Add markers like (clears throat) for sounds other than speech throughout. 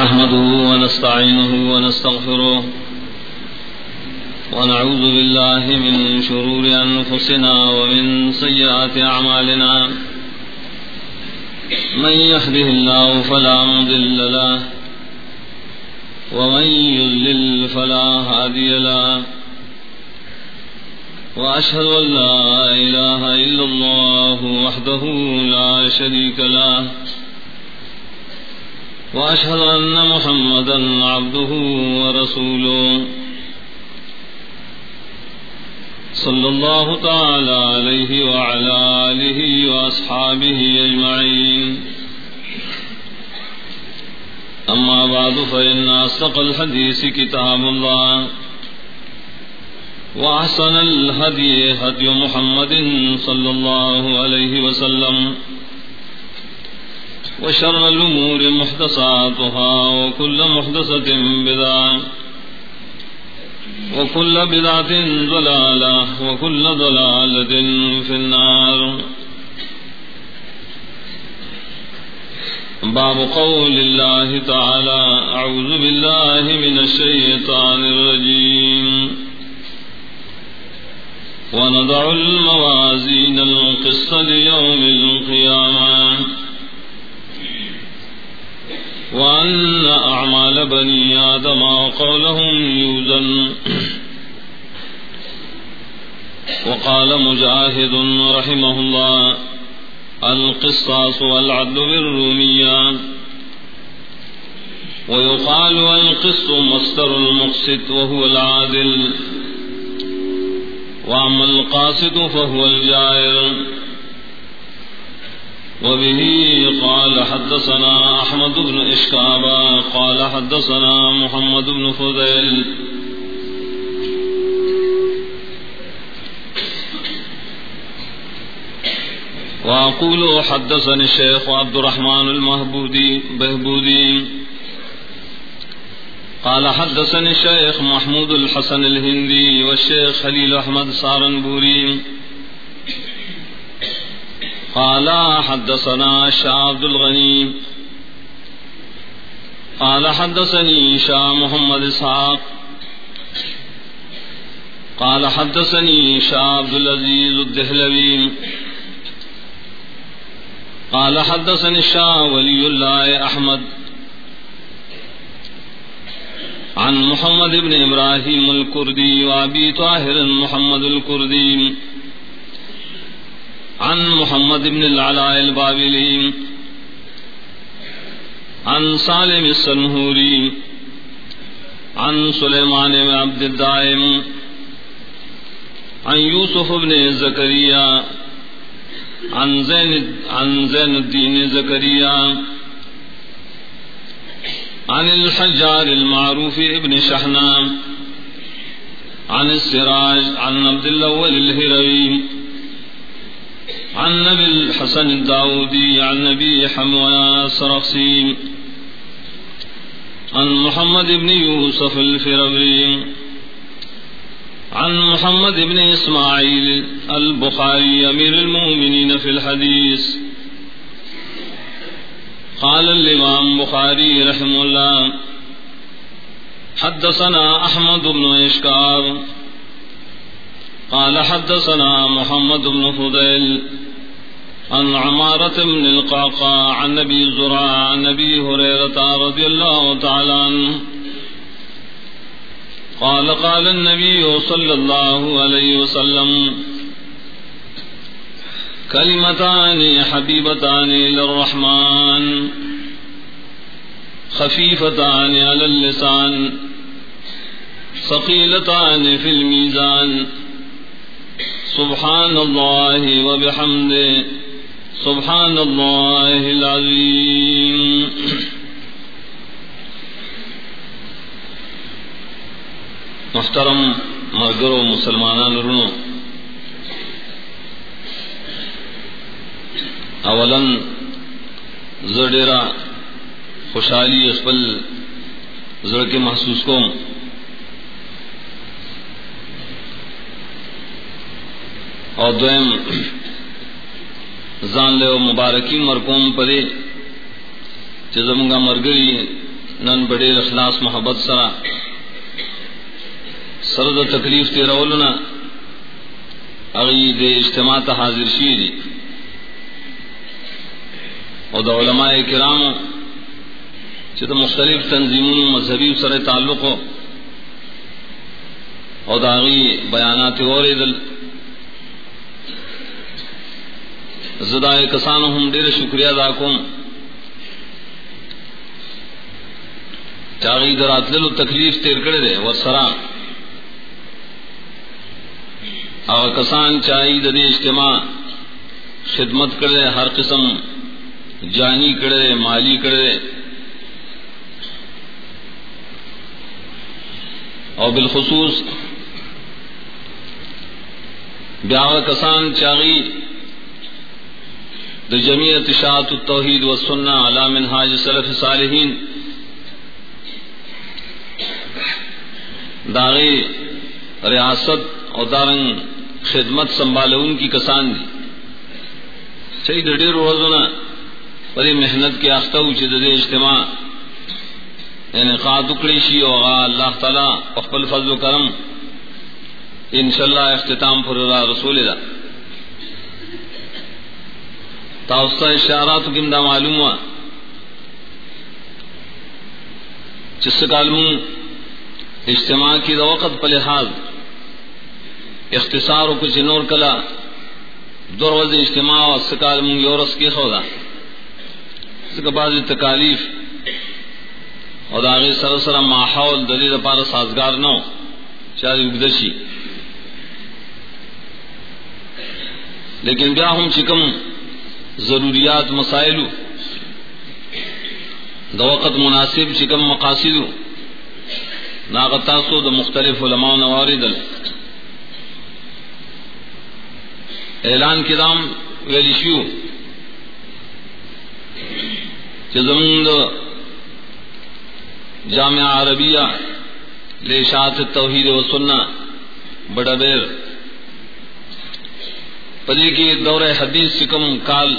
نحمده ونستعينه ونستغفره ونعوذ بالله من شرور أنفسنا ومن سيئات أعمالنا من يهده الله فلا مضل له ومن يذلل فلا هادي له وأشهد أن لا إله إلا الله وحده لا شريك له وأشهد أن محمدا عبده ورسوله. صلى الله تعالى عليه وعلى آله وأصحابه أجمعين. أما بعد، فإن أصدق الحديث كتاب الله. وأحسن الهدي هدي محمد صلى الله عليه وسلم. وشر الأمور محدثاتها وكل محدثة بدعة وكل بدعة ضلالة وكل ضلالة في النار. باب قول الله تعالى أعوذ بالله من الشيطان الرجيم. ونضع الموازين القسط ليوم القيامة. وأن أعمال بني آدم وقولهم يوزن وقال مجاهد رحمه الله القصاص والعدل بالرومية ويقال القسط مصدر المقسط وهو العادل وأما القاسط فهو الجائر وبه قال حدثنا أحمد بن إشكابا قال حدثنا محمد بن فضيل. وأقول حدثني الشيخ عبد الرحمن المهبودي، بهبودي. قال حدثني الشيخ محمود الحسن الهندي والشيخ خليل أحمد سارنبوري. قال حدثنا شاه عبد الغني قال حدثني شاه محمد اسحاق. قال حدثني شاه عبد العزيز الدهلوي قال حدثني الشاه ولي الله احمد. عن محمد بن ابراهيم الكردي وابي طاهر محمد الكردي عن محمد بن العلاء البابلي عن سالم السنهوري عن سليمان بن عبد الدائم، عن يوسف بن زكريا عن زين عن زين الدين زكريا عن الحجار المعروف ابن شحنام عن السراج، عن عبد الأول الهروي عن نبي الحسن الداودي عن نبي حموان السرخسي عن محمد بن يوسف الفربري عن محمد بن إسماعيل البخاري أمير المؤمنين في الحديث قال الإمام بخاري رحمه الله حدثنا أحمد بن إشكار قال حدثنا محمد بن فضيل عن عمارة بن القعقاع عن نبي زرع عن نبي هريرة رضي الله تعالى عنه قال قال النبي صلى الله عليه وسلم كلمتان حبيبتان للرحمن، خفيفتان على اللسان، ثقيلتان في الميزان. سبحان الله وبحمده سبحان الله العظيم محترم مرگرو مسلمانان رنو اولا زڈیرا خوشحالی اسپل زڑ کے محسوس کو اور دویم زان لے مبارکی مرکوم پدے چزمگا مرگری نن بڑے اخلاص محبت سرا سرد تکلیف تے رولنا اگی دے اجتماع تا حاضر شیری اور دا علماء کرام چت مختلف تنظیموں مذہبی سر تعلق ہو اور داغی بیانات اور دل زدائے کسان ہم دیر شکریہ ادا کو چاغی درات لو تکلیف تیر کرے دے وہ سرا اور کسان چاہی ددی اجتماع خدمت کرے ہر قسم جانی کرے مالی کرے اور بالخصوص بیاہ کسان چاغی د جمعیت شاعت التوحید و سنہ علا منہاج سلف صالحین۔ داغی ریاست اور دارنگ خدمت سنبھال ان کی کسان دی۔ صحیح ڈیر روزنا بڑی محنت کے آختہ اچھے دے اجتماع۔ یعنی قاد اور اللہ تعالی اقبل فضل و کرم۔ انشاءاللہ اختتام پر رسول دا تاؤستا اشارات کی امدہ معلوم ہوا جس کالم اجتماع کی وقت پہ لحاظ اختصار و کچھ نور کلا دور وز اجتماع و سکال یورس کے خودا اس کے بعد تکالیف اور آگے سر سر ماحول دلی پار سازگار نو چاہے اگدشی لیکن کیا ہم چکم ضروریات مسائل دوقت مناسب چکم مقاصد ناغتاسو د مختلف علماء نواردل اعلان کدام ویلیشیو زمین جامعہ عربیہ لیشات توحید و سننا بڑا بیر پدی کی دور حدیث سکم کال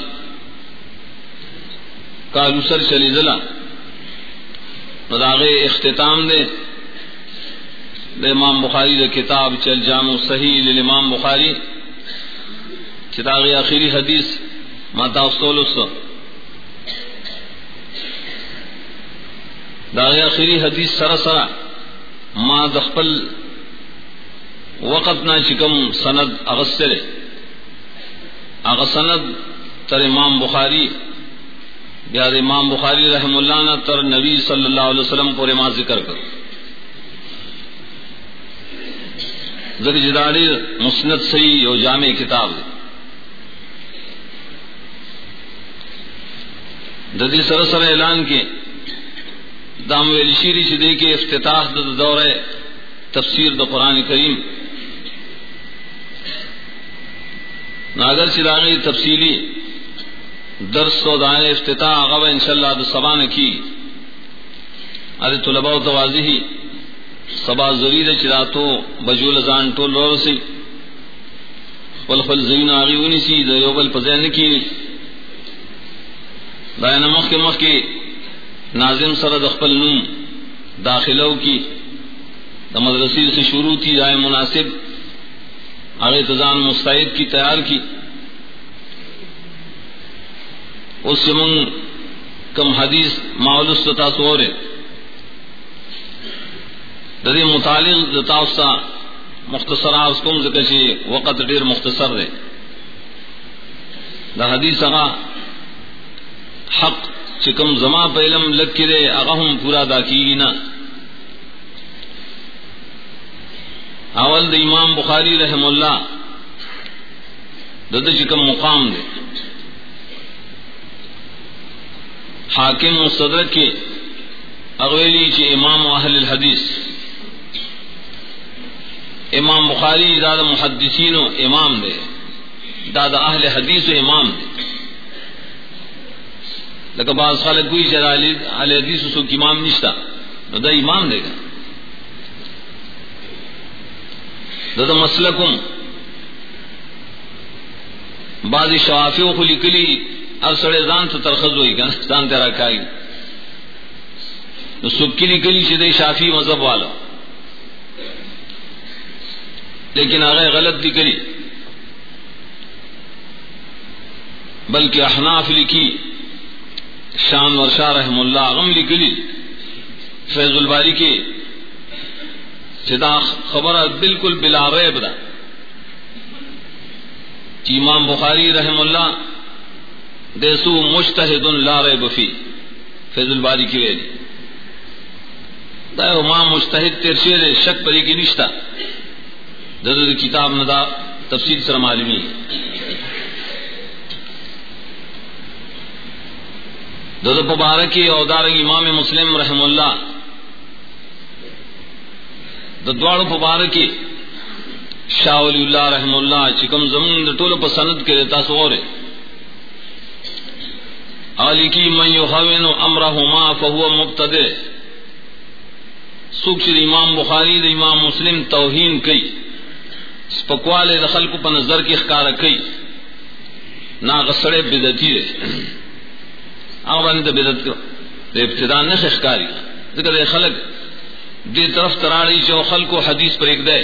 کال اسر چلی ضلع نداغ اختتام دے دے امام بخاری دے کتاب چل جام صحیح امام بخاری کتاب آخری حدیث ماتا سولس داغ آخری حدیث سرا سرا ما دخپل وقت نہ چکم سند اغسرے سند تر امام بخاری، بیاد امام بخاری رحم اللہ نے تر نبی صلی اللہ علیہ وسلم کو رما ذکر کر۔ جداڑی مسنت سی اور جامع کتاب ددی سرسر اعلان کے دام ویلی شیری شدے کے افتتاح دور تفسیر د قرآن کریم۔ ناگر چراغی تفصیلی درس و دائیں افتتاح اغب ان شاء اللہ سبان کی ارے طلبا و توازی سبا زرید چراتو بجول زان ٹول رو سی پل زین آگی ونی سی دیوبل پزین کی دائن مخ کے مخ کی ناظم سرد اخبل نوم داخلوں کی دا مدرسی سے شروع تھی رائے مناسب آگے تزان مستعد کی تیار کی۔ اس سے منگ کم حدیث ماحول سورے ددی متعلق دتاوسا مختصر اس کم ذکر چی وقت ڈیر مختصر رہے۔ دا حدیث اگا حق چکم زما پہلم لگ کے دے اگا ہم پورا دا کی نا۔ اول د امام بخاری رحم اللہ دد چکم مقام دے حاکم و صدر کے اغویلی چ امام اہل الحدیث امام بخاری داد محدثین و امام دے دادا اہل حدیث و امام دے لکہ بعض خالق کوئی چرا اہل حدیث سو امام نشتا دا امام دے گا دد مسلکم. بعض شوافی و خلی کلی اب سڑے زان تو ترخص ہوئی گا زان تیرا کھائی سکی نکلی شدے شافی مذہب والا. لیکن آگے غلط نکلی بلکہ احناف لکھی شان ورشا رحم اللہ غم لکلی فیض الباری کی جدا خبر بالکل بلا ریب دا. امام بخاری رحم اللہ دیسو مشتحد لا ریب فی، فیض الباری کی ویلی. دا امام مشتحد ترشیر شک پری کی نشتا. دد کتاب ندا تفصیل سر معلومی. دد مبارکی اور دارنگ امام مسلم رحم اللہ ددواڑ مبارکی شاہ ولی اللہ رحم اللہ چکم زمین ٹول پسند کے دیتا سورے علی کی من یحوین امرہما فہو مبتدع. سوک چر امام بخاری، د امام مسلم توہین کئی سپکوال دخل کو پا نظر کی اخکار کئی نا غسڑے بدتی دے آغانی دا بدت کو ابتدا نخ اخکاری ذکر دے خلق دے طرف تراڑی جو خلق و حدیث پر ایک دے۔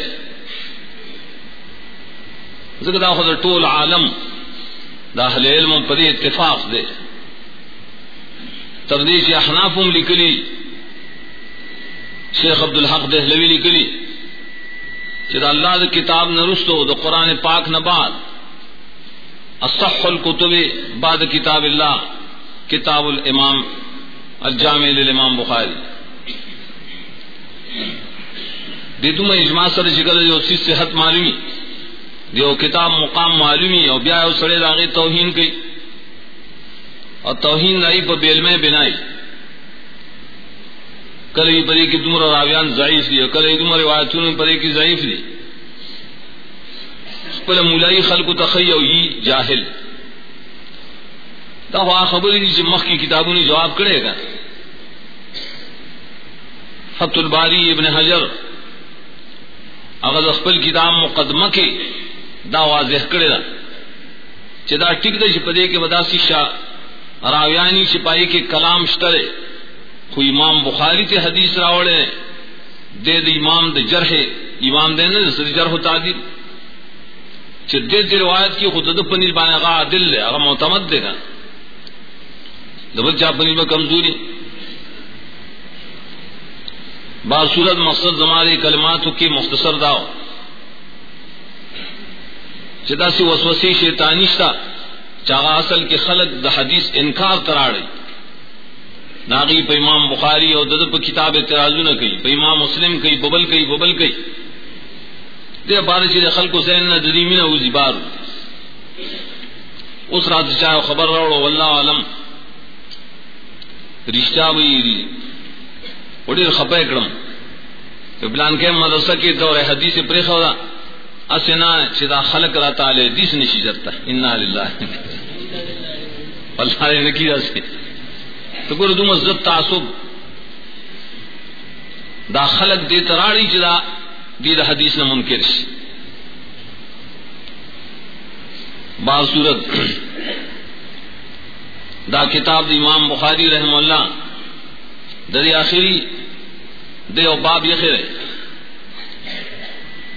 ذکر دا خود طول عالم، دا اہل علم پر اتفاق دے۔ تردیش احنافم لکلی، شیخ عبد الحق دہلوی لکلی۔ چدا اللہ دا کتاب نرستو دا قرآن پاک نباد اصح الکتب بعد کتاب اللہ، کتاب الامام، الجامع للامام بخاری۔ دیتو میں اجماع سر شکل جو سی صحت معلومی دیو کتاب مقام معلومی اور بیا او سڑے داغی توہین کی اور توہین لائی پر بیل میں بنائی کل ہی پری کی تمہر راویان ضعیف لی کل ہی تمہر روایتوں پری کی ضعیف لی پل مولائی خلق تخیو ہی جاہل دا ہوا خبری دی مخ کی کتابوں نے جواب کرے گا فتح الباری ابن حجر. اگر خپل کتاب مقدمہ کے دا واضح کرے دا چدا ٹک دے پدے کے بداسی شاہ راویانی سپاہی کے کلام شترے خو امام بخاری تے حدیث راوڑے دے دے امام دے جرح امام دے نا سر جرح و تعدیل. چھ دے دے روایت کی خود دے پنیل بانے غا دل لے اگر معتمد دے گا دبل چاہ پنیل با کمزوری بعض صورت مقصد زمارے کلماتو کی مختصر داو۔ چدا سی وسوسی شیطانیشتا چاہا اصل کے خلق دا حدیث انکار تراڑی ناغی پہ امام بخاری اور دد پہ کتاب اعتراضو نہ کئی، پہ امام مسلم کئی، ببل کئی ببل کئی۔ دے بار چیز خلق و حسین نہ دریمی نہ اوزی بار۔ اس رات چاہے خبر روڑو واللہ عالم۔ رشتہ بھی اڑی خپے کڑم پلان کے مدرسہ کی دور حدیث پری خورا اسنا چدا خلق را تعالی دیس نشی جرتا۔ انا للہ اللہ نے کی سے۔ تو ګور دوم عزت تعصب۔ دا خلق دې تراړي چې دا دې حدیث نه منکر شي با صورت دا کتاب دی امام بخاری رحم اللہ۔ دری آخری دے او باب یخر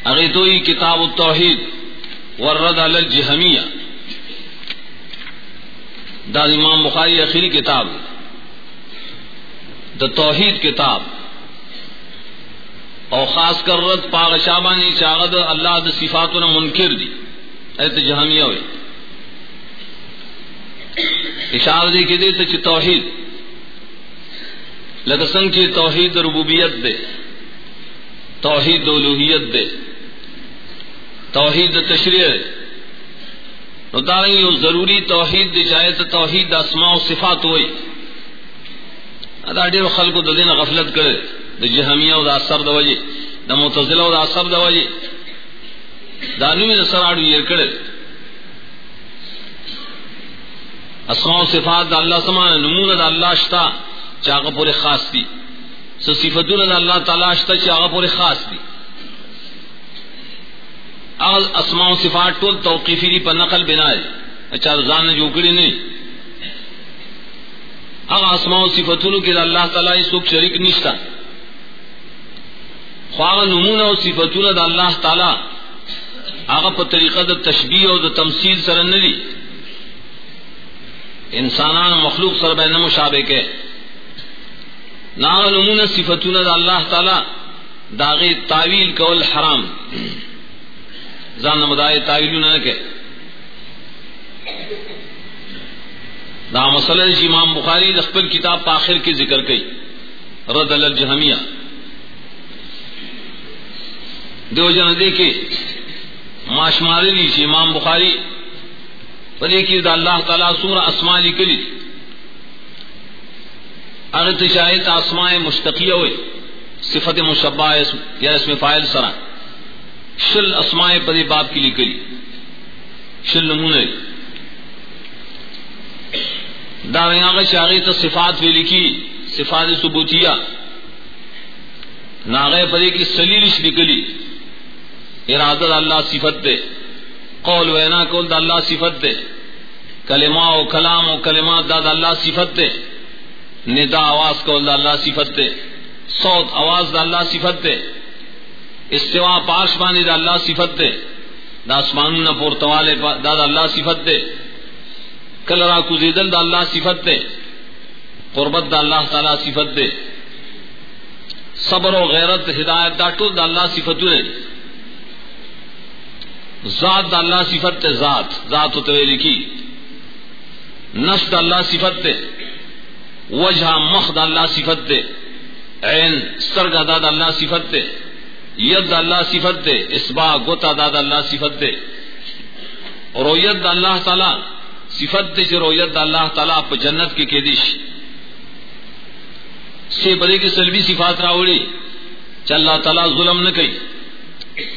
اگے تو ہی کتاب التوحید، ورد علی الجہمیہ۔ دا امام بخاری آخری کتاب۔ دا توحید کتاب۔ اور خاص کر رد پاغ شابانی چاغد اللہ د صفات نہ منکر دی۔ ایت جہمیہ ہوئی اشارہ دی کہ دے تو توحید۔ لگسن کی توحید ربوبیت دے توحید الوحیت دے توحید تشریع نو دارنگی ضروری توحید دی چاہے تو توحید اسماء و صفات ہوئی ادا ډیر خلکو د دین غفلت کړي د جهمیه او د اثر د وجه د معتزله او د اثر د وجه دا نومي د سراړو یې کړي اسماء او صفات د الله سمانه، نمونه د الله شتا چې هغه پورې خاص دي سو صفاتونه د الله تعالی شتا چې خاص دي اغل اسماء او صفات ټول توقیفی دي په نقل بنا دي اچھا ځان نه جوړ کړی نه اسماء و صفتونو کی دا اللہ تعالی سوک شریک نشتا. خواغ نمون و صفتون دا اللہ تعالی آغا پا طریقہ دا تشبیح و دا تمثیل سر ندی. انسانان مخلوق سر بین مشابہ کے. ناغ نمون صفتون دا اللہ تعالی داغی تعویل کول حرام. زان نمدائی تعویلون نکے دا مسئلہ جی امام بخاری لخبر کتاب پاخر کی ذکر کی رد الجہمیہ دیو جن دے کے ماشماری لی امام بخاری پدے کی دا اللہ تعالیٰ سورہ اسماء لکلی اگر تشاہد اسماء مشتقیہ ہوئے صفت مشبہ یا اس میں فائل سرا۔ شل اسماء پدے باپ کی لی لکلی شل نمونہ دار شاغی تو صفات بھی لکھی صفات ثبوتیہ۔ ناغے پدے کی سلیلش نکلی ارادت اللہ صفت دے۔ قول وینا کول دا اللہ صفت دے۔ کلمہ و کلام و کلمات دا, دا اللہ صفت دے۔ ندا آواز کول دا اللہ صفت دے، صوت آواز دا اللہ صفت دے استوا پاش بانی دا اللہ صفت دے۔ دا اسمان پورتوالے دا دا اللہ صفت دے۔ کل را کزیدل دا اللہ صفت دے۔ قربت دا اللہ تعالی صفت دے۔ صبر و غیرت، ہدایت دا ٹول دا اللہ صفت دے ذات دا اللہ صفت دے ذات ذات و طویلی کی نس دا اللہ صفت دے وجہ مخ دا اللہ صفت دے، عین سرگا دا دا اللہ صفت دے، ید اللہ صفت دے اسبا گوتا دا دا اللہ صفت دے۔ رویت دا اللہ تعالی، صفت دے رویت دا اللہ تعالی پا جنت کی کیدش سے بڑے کی سلبی صفات راوڑی، چا اللہ تعالی ظلم نہ کئی۔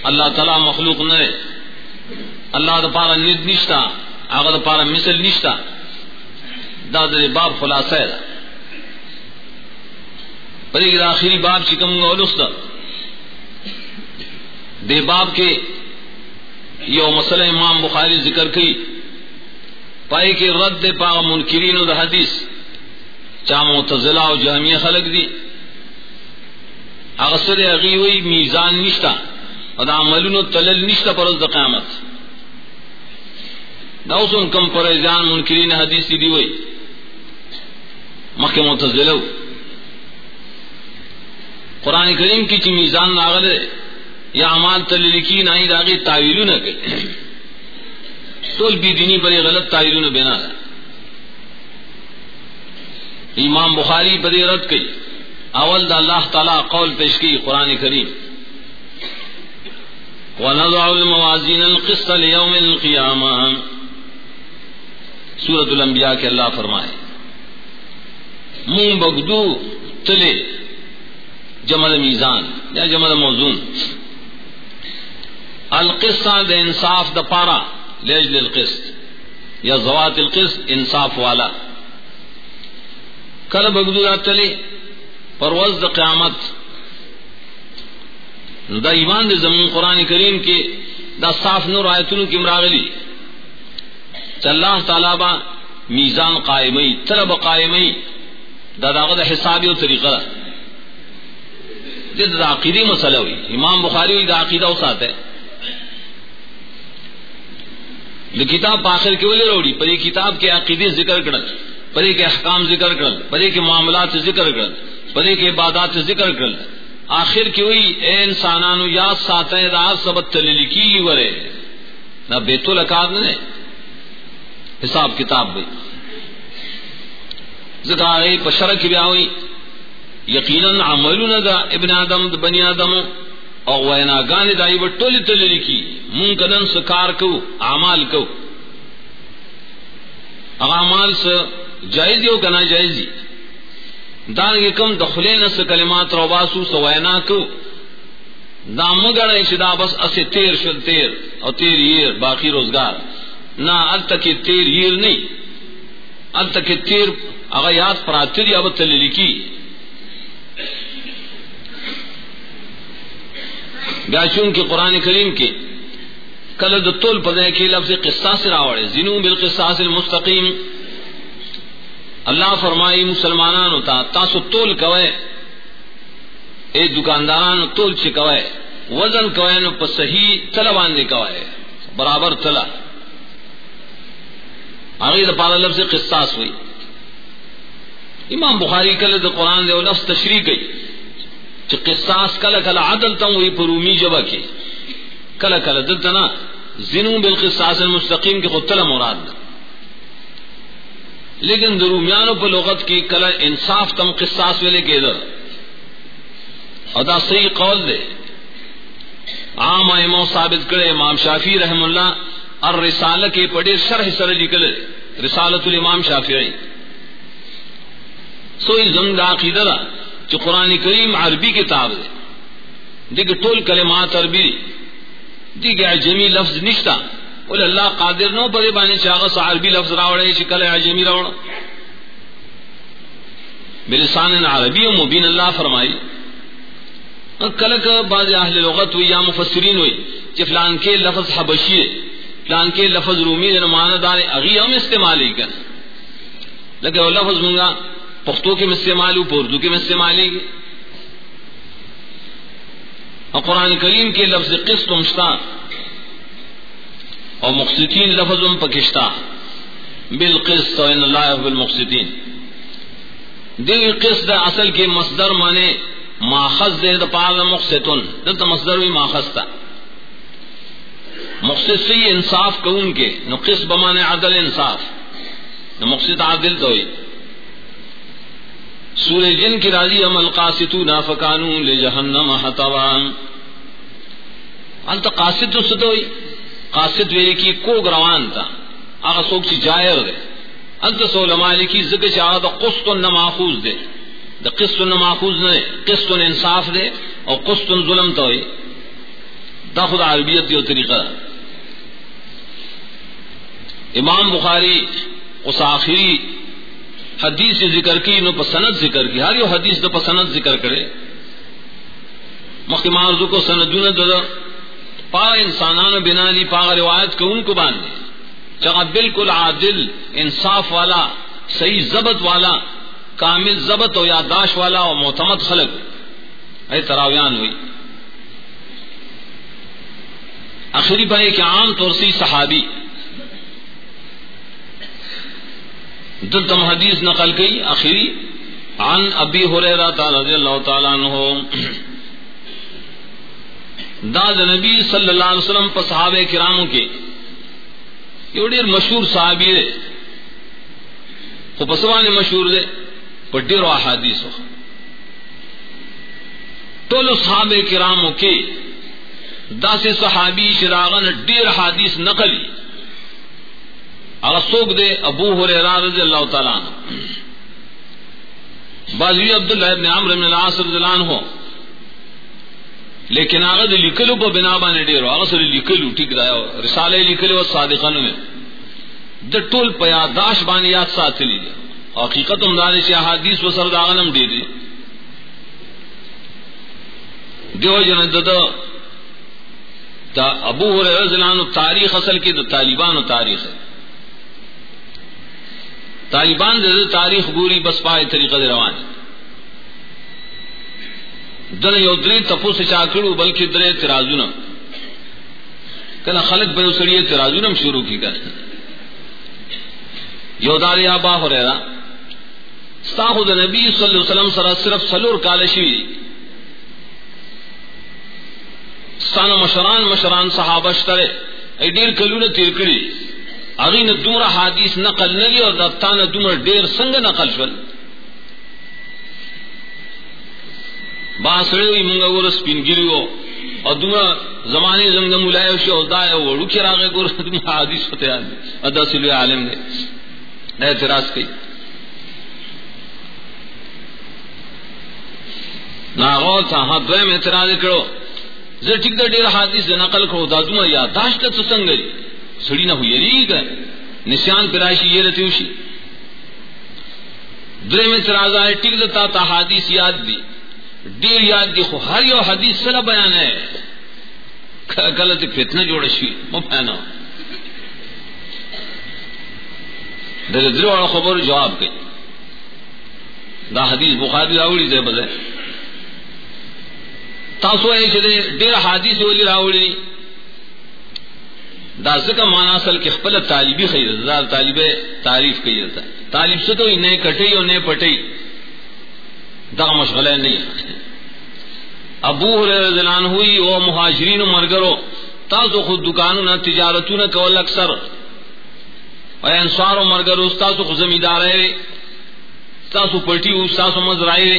اللہ تعالی مخلوق نہ اللہ دا پارا ند نشتا، آغا دا پارا مثل نشتا۔ دا دا باب خلاصہ ہے۔ بڑے کی آخری باب چکم گا دا دے باب کے یو مسئلہ امام بخاری ذکر کی پائے کے رد دے پاغ منکرین دا حدیث۔ چا معتزلہ و جہمیہ خلق دی۔ اغسر اغی ہوئی میزان نشتا۔ اور دا عملون تلل نشتا پر از دا قیامت۔ دا اوسن کم پریزان منکرین حدیث دی ہوئی مکہ معتزلہ قرآن کریم کی چی میزان ناغل یا عمال تلل کی نائی داغی تعویلو نہ گئی تول بی دینی بڑے غلط تعویلو نہ بنا رہا امام بخاری بدی رد کی اول دا اللہ تعالی قول پیش کی قرآن کریم۔ ونضع الموازین القسط لیوم القیامہ سورت الانبیاء کے اللہ فرمائے۔ مون بگدو تلے۔ جمل میزان، یا جمل موزون. القسط دا انصاف دا پارا لیجل القسط یا زوات القسط، انصاف والا. کل بگدو دا تلے پروز دا قیامت. دا ایمان دے زمین قرآن کریم کے دا صاف نور آیتنو کی مراغلی اللہ تعالی با میزان قائمی طلب قائمی دا دا دا حسابی و طریقہ دا دا عقیدی مسئلہ ہوئی امام بخاری ہوئی دا عقیدہ و ساتھ ہے دا کتاب پاخر کے ولی روڑی پر یہ کتاب کے عقیدی ذکر کرل پدے کے احکام ذکر کرل پدے کے معاملات ذکر کرل پدے کے عبادات ذکر کرل آخر کی ہوئی اے انسانانو، یاد ساتھ رات سبت تللی کی ورے. نہ بیت الکاد نے حساب کتاب بھی ذکر آئی پشر کی بیا ہوئی یقیناً عملون دا ابن آدم دا بنی آدم او وینا گانی دائی با ٹولی تللی کی منکدن سکار کو اعمال کو اعمال سے جائزی ہو کنا جائزی دان کم دخلے نس کلمات روباسو سوینا کو دا مگڑ شدا بس اسے تیر شد تیر اور تیر یہ باقی روزگار. نہ ال تک تیر یہ نہیں ال تک تیر اگر یاد پراتری اب تل لکھی گاچون کے قرآن کریم کے کل دول پدے کے لفظ قصہ سے راوڑے زنو بالقصاص المستقیم. اللہ فرمائی مسلمانان ہوتا تاسو تول کوئے اے دکانداران، تول چھ کوئے وزن کوئے نو پا صحیح تلا باندے کوئے برابر تلا آگے دا پالا لفظ قصاص ہوئی امام بخاری کل دا قرآن دے لفظ تشریح گئی چھ قصاص کل کل عدل تا ہوئی پر جبا کی۔ کل کل دلتا نا، زنو بالقصاص المستقیم کی خود تلا مراد دا۔ لیکن درومیانوں پر لغت کی کل انصاف تم قصاص ویلے کے در ادا صحیح قول دے۔ عام امام ثابت کرے، امام شافی رحم اللہ اور رسالہ کے پڑے شرح سر لکھل رسالت الامام شافعی۔ سوئی زمد عقیدہ جو قرآن کریم عربی کتاب دے دیکھ ٹول کلمات عربی دیکھ عجمی لفظ نشتا۔ بولے اللہ قادر نو پدے بانے چاہا سا عربی لفظ راوڑے چکل عجمی راوڑا۔ بلسان عربی و مبین اللہ فرمائی۔ کلک بعض اہل لغت ہوئی یا مفسرین ہوئی کہ فلان کے لفظ حبشی ہے، فلان کے لفظ رومی ہے معنی دار اگی ہم استعمال ہی کر لگے وہ لفظ منگا پختو کے میں استعمال ہوں اردو کے میں استعمال ہی اور قرآن کریم کے لفظ قسط مشتا اور مقصدین لفظ ام پکشتا۔ بالقسط ان اللہ بالمقصدین دل قسط اصل کے مصدر مانے ماخذ دے، دا پاغ مقصدن دلتا مصدر بھی ماخذ تھا مقصد سے انصاف کون کے؟ نو قسط بمانے عدل انصاف۔ نو مقصد عادل تو ہوئی۔ سورہ جن کی راضی عمل قاسطو نافکانو لجہنم حتوان انت قاسط تو ستوئی قاسط ویلی کی کوگ روان تھا آغا سوک چی جائر دے۔ انت سو لمالی کی ذکر چی آغا دا قسط نماخوز دے۔ دا قسط نماخوز نے قسط انصاف دے۔ اور قسط ظلم تو ہوئی۔ دا خود عربیت دیو طریقہ۔ امام بخاری اس آخری حدیث سے ذکر کی نو پسند ذکر کی۔ ہر یو حدیث دو پسند ذکر کرے۔ مخیمہ عرضو کو سندون دو پا انسانان بنا لی، پا روایت کو ان کو باندھے۔ جگہ بالکل عادل، انصاف والا، صحیح ضبط والا، کامل ضبط و یادداشت والا اور محتمد خلق۔ اے تراویان ہوئی۔ آخری بھائی کہ عام طور سے صحابی۔ دلتم حدیث نقل کی، آخری، عن ابی حریرہ رضی اللہ تعالیٰ عنہ۔ داد نبی صلی اللہ علیہ وسلم پر صحابہ کراموں کے۔ یہ ډیر مشہور صحابی دے۔ خو پسوانے مشہور دے پر ډیر احادیث ټول صحابه کرامو کې داسې صحابي شراغن ډیر حدیث نقلی هغه څوک دی ابو هريره رضی الله تعالی عنہ۔ بازی عبد الله ابن عمرو بن العاص رضی الله عنه لیکن هغه د لیکلو په بنا باندې ډیرو هغه سره لیکلو ټیک دا رساله لیکلو او صادقانه مې د ټول په یاداش باندې یاد ساتلی دي حقیقت هم دانش احادیث و سر داغنم دے دی دیو جن دا دا ابو رضلان تاریخ اصل کی، دا طالبان تاریخ ہے۔ طالبان دے دے تاریخ گوری بس پائے طریقہ دے روان دن یو دری تپو سے چاکڑو بلکہ درے ترازو کنا خلق بے اسڑیے ترازو شروع کی کر یو داری آبا ہو رہا ستاخو دا نبی صلی اللہ علیہ وسلم سره صرف سلور کال شي مشران مشران صحابه شتره ای ډیر کلونه تیر کړی اغه نه دومره حدیث نقل نه لري او دا تانه دومره ډیر څنګه نقل شول۔ با سړی موږ ورس پینګیرو او دومره زمانه زمزم مولای شو او دا وړو کې راغی ګور دومره حدیث ته ادا سلوی عالم دی نه اعتراض کوي ناغو تا ها ہاں دویم اعتراض کرو۔ زر ٹھیک دا دیر حادث نقل کرو، دا دوما یاداشت تا سنگری سڑی نہ ہوئی یری گا نسیان پرائشی یہ رتی ہوشی۔ درم اعتراض آئے ٹھیک دا تا تا حادث یاد دی۔ دیر یاد دی، خو ہر یو حدیث سلا بیان ہے۔ کلت فتنہ جوڑا شوی مپینا در در والا خبر جواب کئی دا حدیث بخاری راوڑی دے بدے تاسو اے چھے دیر حدیث ولی راوڑی۔ دا ذکر مانا اصل کی خپل طالبی خیر زال طالب تعریف کی جاتا طالب سے تو نئے کٹی اور نئے پٹی دا مشغلہ نہیں ابو رضلان ہوئی وہ مہاجرین و مرگرو تاسو خود دکانو نہ تجارتو نہ کول اکثر. اور انصار و مرگرو تاسو خود زمیدار ہے تاسو پلٹی ہو تاسو مزرائے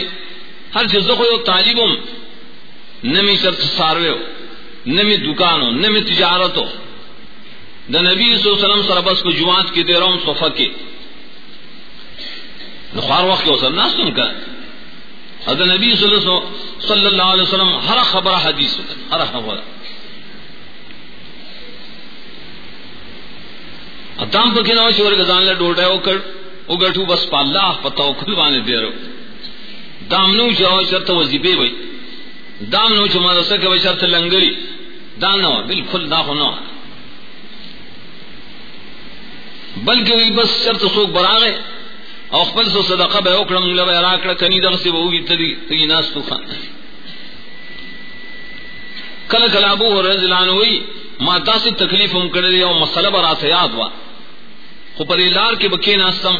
ہر چیز کو طالبم نمی شرط ساروے نمی دکانو نمی تجارتو. دا نبی صلی اللہ علیہ وسلم سر بس کو جماعت کی دے رہا ہوں صفحہ کے نخوار وقت کے نہ سن کر حضرت نبی صلی اللہ علیہ وسلم ہر خبر حدیث ہر خبر اتام پکی نہ شور گزان لے ڈوٹا او کر او گٹھو بس پالا پتہ کھل بانے دے رو. دام نو چاو شرط وظیفے بھائی دام نو چ مدرسہ کے شرط لنگری دانو بالکل دا ہو نہ بلکہ وی بس شرط سوک براغے او خپل سو صدقہ به وکړم له راکړه کني دغه سی وږي تدي تی ناس تو خان کله کله ابو رضی الله عنه وی، ما داسې تکلیف هم کړی او مسله براته یاد وا خو په لار کې بکې ناستم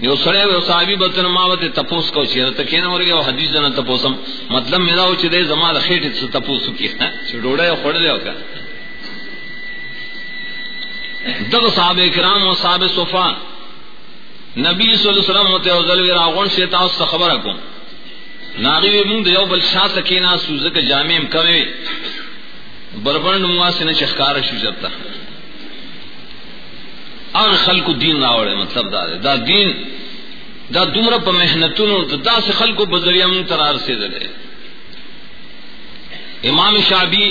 یو سړی یو صحابي بتن ما وته تپوس کو چې ته کینه ورګه او حدیث نه تپوسم. مطلب مې دا و چې د زماده خېټه څه تپوس کی چې ډوړې خړلې وکړه دغه صحابه کرام او صحابه صفان نبی صلی اللہ علیہ وسلم ہوتے او ذل راغون سے تاس خبر کو ناغي مون د یو بل شاته کینا سوزه ک جامع کوي بربند موا سن چخکار شو جتا اور خلق دین راوړې مطلب دا دے دا دین، دا دومره په مهنتونو دا دا سے خلق و بذریعہ من ترار سے دلے امام شابی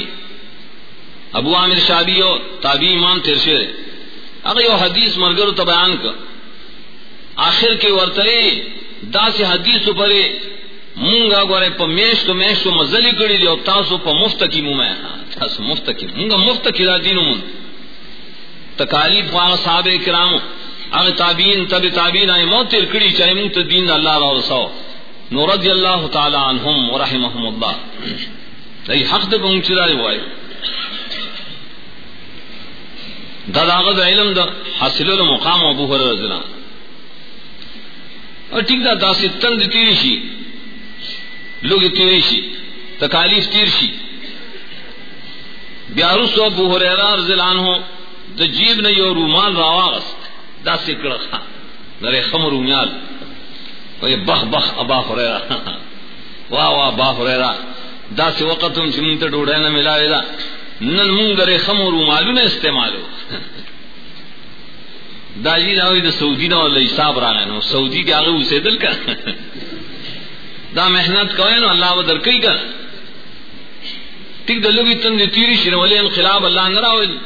ابو عامر شابی او تابعی امام تیرشے ترشه هغه یو حدیث مرګرو ته بیان کړ آخر کے ورترے دا سے حدیث پر مونگا گورے پا میشتو میشتو مزلی کری دی تاسو پا مفت کی مو میں۔ ہاں، تاسو مفت کی مونگا مفت کی دا دینو من تکالیف خواہ صحابہ کرام اغی تابین تب تابین آئی موت تیر کری چاہی مونگ تا دین اللہ را رساو نو رضی اللہ تعالی عنہم ورحمہم اللہ۔ (clears throat) دا حق دے بونگ چرا روائی دا دا علم دا حاصل المقام ابو حر رضی اللہ اور ٹھیک دا داسی تند تیری شی لوگ تیری شی تکالیف تیر شی بیارو سو ابو حریرہ رضی اللہ عنہ دا جیب نے یو رومال راواغس دا سکڑا خا نرے خم رومیال وی بخ بخ ابا حریرہ (laughs) واہ واہ با حریرہ دا سی وقت ہم چمونتا ڈوڑے نہ ملاوے دا نن مونگ درے خم رومالو نے استعمالو. (laughs) دا جی دا دا سعودی نو اللہ حساب رانا نو سعودی کے آگے اسے دل کا دا محنت کوئے نو اللہ ودر کئی کا ٹک دلو کی تند تیری شنو ولی انقلاب اللہ نہ راول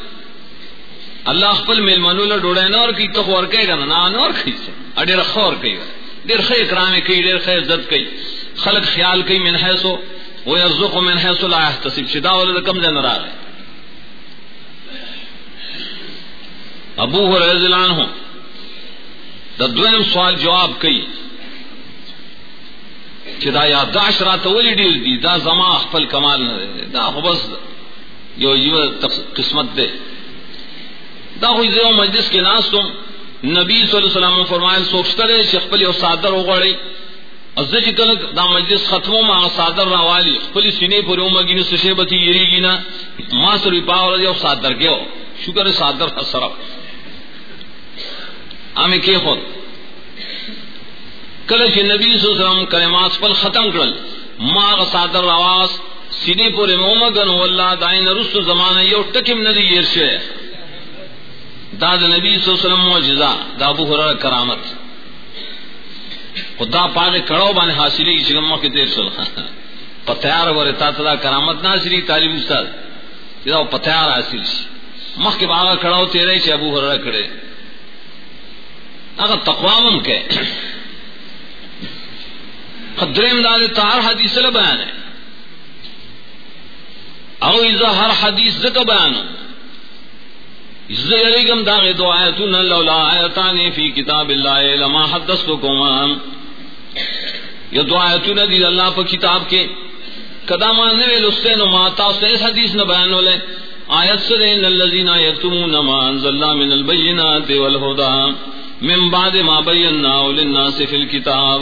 اللہ خپل میل منو لا ڈوڑے نہ اور کی تو اور کہے گا نا نہ اور کئی سے اڑے رخ اور کئی دیر خیر اکرام کئی دیر خیر عزت کئی خلق خیال کئی من حیثو و یرزق من حیثو لا يحتسب شدا ولا کم دے نہ رہا ابو رضی اللہ عنہ، دا دویم سوال جواب کئی چې دا یاداش را ته ولی ډیر دي دا زما خپل کمال نه دی، دا خو بس یو یو قسمت دی. دا خو یو مجلس کې ناس تم نبی صلی الله علیه وسلم فرمایل سوچتره چې خپل یو صادر وغوړي از چې کله دا مجلس ختمو ما صادر راوالی خپل سینې پر اومګی نو سشه بتی یریږي نه؟ ما سره پاور یو صادر کېو شکر صادر سره. ہمیں کے خود. کل چی نبی صلی اللہ علیہ وسلم کلمات پل ختم کرل. ما غصادر رواز سیدی پوری مومگن واللہ دائن رسو زمانہ یو ٹکم ندی یر یرشے دا دا نبی صلی اللہ علیہ وسلم معجزہ، دا ابو حرار کرامت. خدا پاک کڑو بانے حاصلی کی چکم موقع تیر سل (laughs) پتیار ورے تا تدا کرامت ناصری تعلیم استاد. دا پتیار حاصل شي مخ کے باغ کڑو تیرے چ ابو حرار کڑے. اگر تقوام کے۔ قدرم دار تار حدیث سے بیان ہے۔ او اذا ہر حدیث سے بیان علیکم داغ دو آیتون لولا آیتان فی کتاب اللہ لما حدثتکم۔ یہ دعایتون دی اللہ پا کتاب کے۔ قدامان نوے لستے نو ماتا اس نے اس حدیث نو بیانو لے۔ آیت سرین اللذین یکتمون ما انزل من البینات والہدا۔ من بعد ما بیناو للناس فی الكتاب.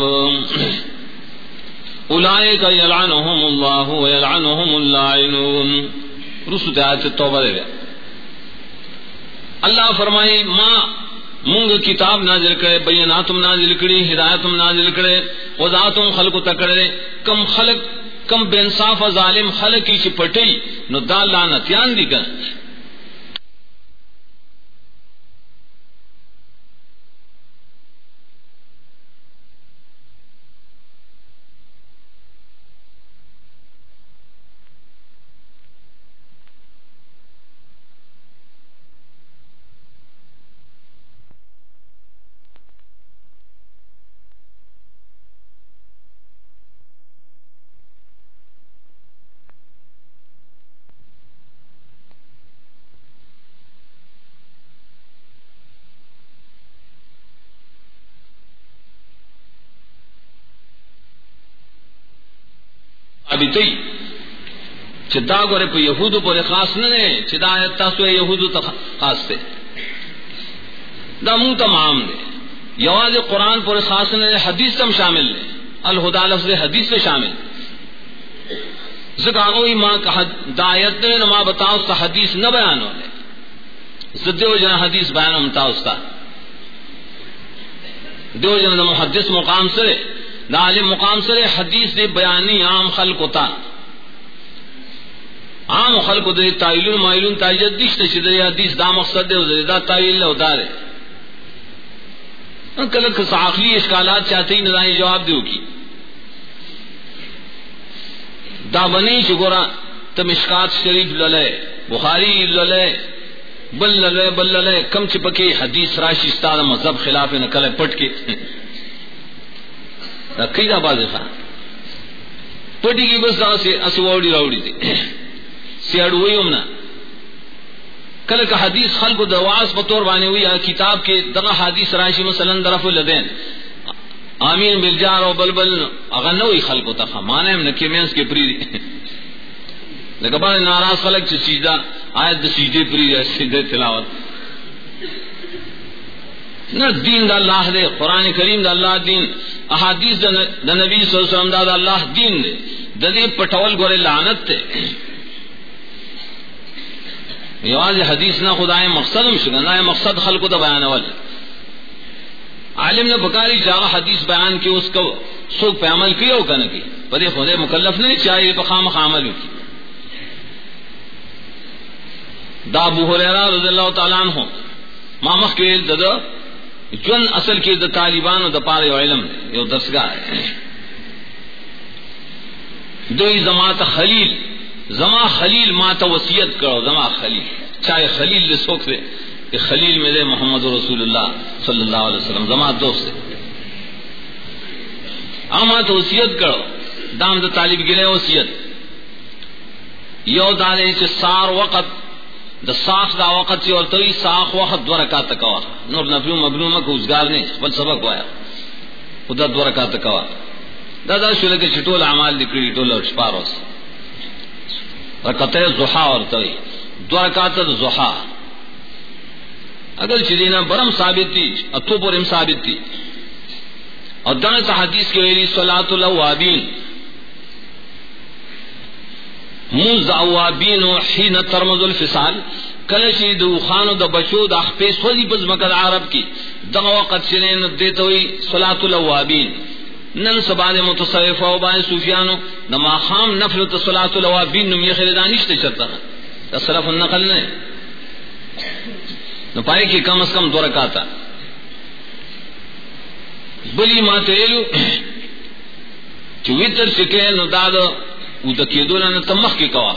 اولائک یلعنہم اللہ ویلعنہم اللعنون رسو آیت توبہ دے گیا اللہ فرمائی ما مونگ کتاب نازل کرے، بیناتم نازل کری، ہدایتم نازل کرے وضاتم خلق تکڑے کم خلق، کم بے انصاف ظالم خلق کی پٹی، نو دا لعنتیان دی کن. ثابتی چدا گورے پہ یہود پر خاص نہ نے چدا تاسو یہود تو خاص تھے دا منہ تمام دے۔ یواز قرآن پر خاص نے حدیث تم شامل لے الہدا لفظ حدیث سے شامل زکاغوی ماں کا دایت نے نما بتاؤ اس کا حدیث نہ بیان ہو لے دیو جنا حدیث بیان ہوتا اس کا دیو جنا محدث مقام سے دا عالم مقام سر حدیث دے بیانی عام خلق تا عام خلق دے تائلون مائلون تائجد دیشت شدر حدیث دا مقصد دے دا تائل لے دا رے کل عقلی اشکالات چاہتے ہی نظائی جواب دیو کی۔ دا بنی شکرا تم اشکات شریف للے، بخاری للے، بل للے بل للے، کم چپکے حدیث راشی استاد مذہب خلاف نکلے پٹ کے۔ کئی دا باز خان پٹی کی بس سے اسواڑی راوڑی تھی سیاڑ ہوئی امنا کل کا حدیث خلق دواس بطور بانے ہوئی کتاب کے دغا حدیث راشی مثلا درف الدین آمین بلجار و بلبل اگر نوئی خلق تخا. مانے ہم نکی مینس کے پری دی. لیکن بعد ناراض خلق چھ سیدہ آیت دا سیدے پری دی سیدے تلاوت. نہ دین دا اللہ دے، قرآن کریم دا اللہ دین. احادیث دا نبی صلی اللہ علیہ وسلم دا دا اللہ دین دے. دا دے پٹول گورے لعنت تے یواز حدیث نہ خدا مقصد مشکل نہ مقصد خلق دا بیان والا عالم نے بکاری جاگا حدیث بیان کی اس کو سو پہ عمل کیا ہو کہ نہ کی پدے خودے مکلف نہیں چاہیے پخام خامل کی دا ابو ہریرہ رضی اللہ تعالیٰ عنہ مامخ کے ددا جن اصل کی دا طالبان و دا پار علم، یو دسگاہ دوی زما تا خلیل، زما خلیل ما تا وسیعت کرو، زما خلیل۔ چاہے خلیل لے سوک دے، کہ خلیل میں دے محمد رسول اللہ صلی اللہ علیہ وسلم، زما دوست دے۔ اما تا وسیعت کرو، دام دا طالب گرے وسیعت یو دارے چھ سار وقت دا ساخ دا وقت سی اور توی ساخ وقت دو رکات کوا نور نفلو مبنو مکو ازگار نہیں بل سبق وایا. خدا دو رکات کوا دا دا شو لکے چھٹول عمال دکڑی ٹول اور شپاروس رکت زحا اور توی. دو رکات دا زحا. اگر چلینا برم ثابت تھی اتو پورم ثابت تھی اور دن حدیث کے ویلی صلاة اللہ وابین منز اوابین و حین ترمز الفصال، کلشی دو خانو دا بچو دا اخپی سوزی پز مکد عرب کی. دغا وقت چنین دیتوی صلاة الاوابین. نن سبان متصوف و بان صوفیانو، نما خام نفل تا صلاة الاوابین نمی خریدانیشت چرتا. دا صرف النقل نے نو پائے کی کم از کم دو رکاتا. بلی ما تیلو چویتر سکے نو دادو او د کېدو نه تمخ کې کوا.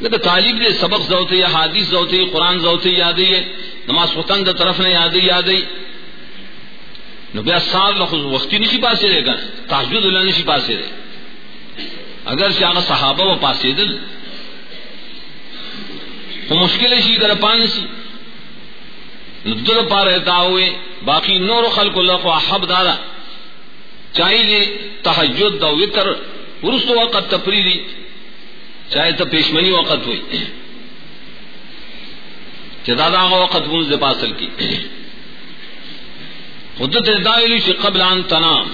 لکه طالب دې سبق زوته یا حدیث زوته قرآن زوتے زوته یادې، نماز وطن د طرف نه یادې یادې. نو بیا سال له وختي نشي پاسې رہے تهجد له نشي پاسې رہے اگر چې هغه صحابه و پاسې دل خو مشکل شي در پان شي. نو دغه پاره تا وې باقی نور خلق الله خو حب دارا چاہیے تحجد دا وطر پرست وقت تفریدی چاہے تو پیشمنی وقت ہوئی دادا وقت منز پاسل کی خودت دائلی چی قبل ان تنام.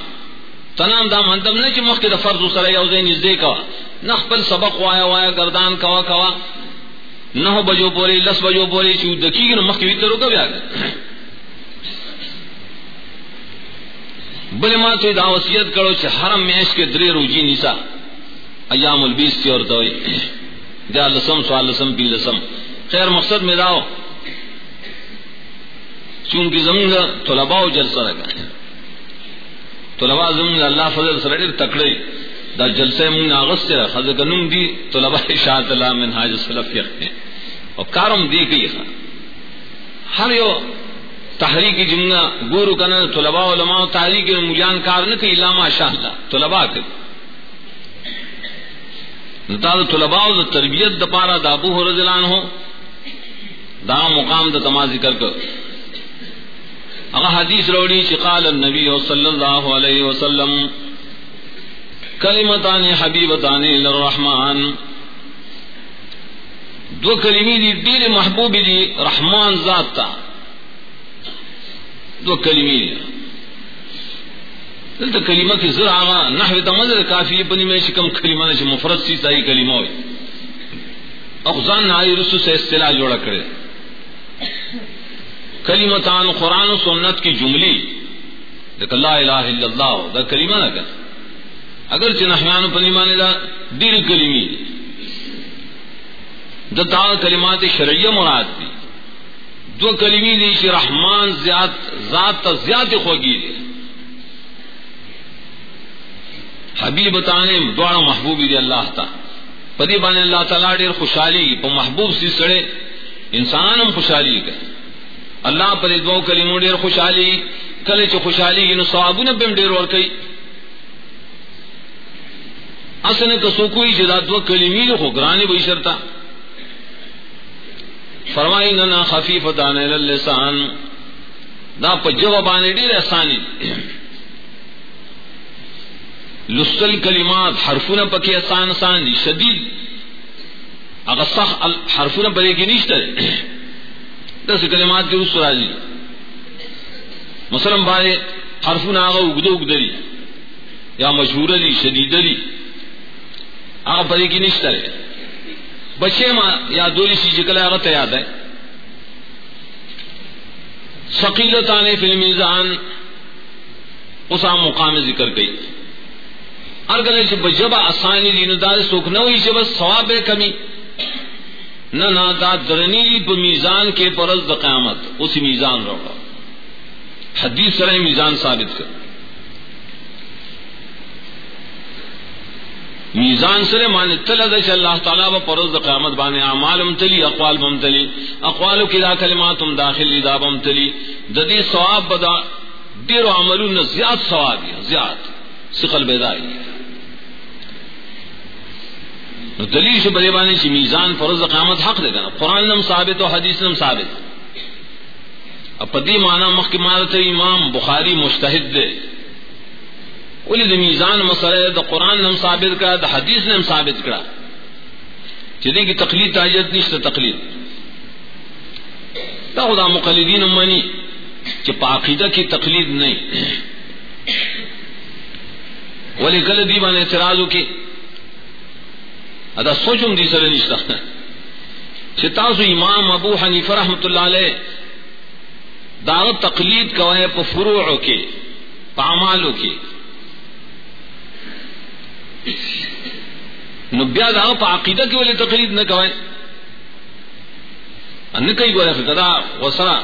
تنام دا مطلب مندم نہیں چی مخی دا فرض سر یوزے نزدے کوا نخپل سبق وایا وایا گردان کوا کوا نہ بجو پوری لس بجو پوری چی دکی گی نو مخی ویتر رو کبھی آگا بل ما تو دا وصیت کرو چی حرم میش کے دری روجی نیسا. ایام البیس تی اور دوئی دا لسم، سوال لسم، پی لسم. خیر مقصد میں داؤ چونکہ زمین طلباء جلسہ رکھا طلباء زمین اللہ فضل سر تکڑے. دا جلسے من آغست سے رکھا کنم دی طلباء (laughs) شاعت اللہ من حاج سلف یقین اور کارم دی گئی خواہ ہر یو تحریک جمنا گورو کنا طلباء علماء، تحریک ملیان کار نہ کہ علامہ شاہ اللہ، طلباء کے نتا طلباء دا تربیت دا پارا دا ابو رضی اللہ عنہ، دا مقام دا تما ذکر کر۔ اگر حدیث روڑی چی قال النبی صلی اللہ علیہ وسلم، کلمتان حبیبتان للرحمن۔ دو کلمی دی، دیر محبوب دی، رحمان ذات تا۔ دو کلمی دی دلتا کلمہ کی ذرا آغا نحو تا مذر کافی پنی میں شکم کلمہ نشی مفرد سی تائی کلمہ ہوئی اخزان نائی رسو سے استلاح جوڑا کرے کلیمتان قرآن و سنت کی جملی. دیکھ لا الہ الا اللہ دا کلمہ نہ کر اگر چنحیان پلیمان دا دل کلمی دا تا کلمات شرعیہ مراد دی دو کلمی دی چی رحمان زیاد ذات تا زیاد خوگی دی حبیب تانے دوارا محبوبی دی اللہ تا۔ پدی بانے اللہ تعالی دیر خوشحالی پا محبوب سی سڑے انسانم خوشحالی گئے۔ اللہ پر دو کلموں ڈیر خوشحالی کل چ خوشحالی کی نو ثواب نے بم ڈیر اور کئی۔ اصل تو سو کوئی جدا دو کلمی ہو گرانے بئی شرطا۔ فرمائی، ننا خفیف دان اللسان دا پجو بانے ڈیر آسانی. لسل کلمات حرفون پکی آسان آسان شدید. اگر سخ حرفون پڑے کی نہیں دس کلمات کے اس راضی. مسلم بھائی حرف نہ آگا اگدو اگدری یا مشہور علی شدید علی آگا پری کی نشتہ ہے. بچے ماں یا دولی سی جکل آگا تیاد ہے. ثقیلتان فی المیزان اسا مقام ذکر گئی ارگل جب آسانی دین دار سوکھ نہ ہوئی بس ثواب کمی۔ نہ نہ دا درنی پہ میزان کے پرز قیامت، اسی میزان رہا حدیث سر میزان ثابت کر۔ میزان سر مان تل ادش اللہ تعالیٰ و پرز قیامت بانے اعمال ام تلی، اقوال بم تلی۔ اقوال کی دا کلمات ام داخل دا بم تلی۔ ددی ثواب بدا دیر و عملون زیاد ثواب زیاد۔ سقل بیدائی دلیل سے بڑے بانے چی میزان فرض قیامت حق دے گا قرآن نم ثابت و حدیث نم ثابت۔ اب مانا مخ امام بخاری مشتحد دے۔ ولی دی میزان مسئلہ دا قرآن نم ثابت کرا، دا حدیث نم ثابت کرا۔ چیزیں کی تقلید تاجت نیست تقلید۔ دا خدا مقلدین امانی کہ پاقیدہ کی تقلید نہیں ولی کل دیوان اعتراض کی ادا سوچم دی سر نشتا چتاسو امام ابو حنیف رحمت اللہ علیہ دعوت تقلید کوئے پا فروعو کے، پا عمالو کے۔ نو بیا دا پا عقیدہ کے والے تقلید نہ کوئے ان کئی گوئے فکدا غصرا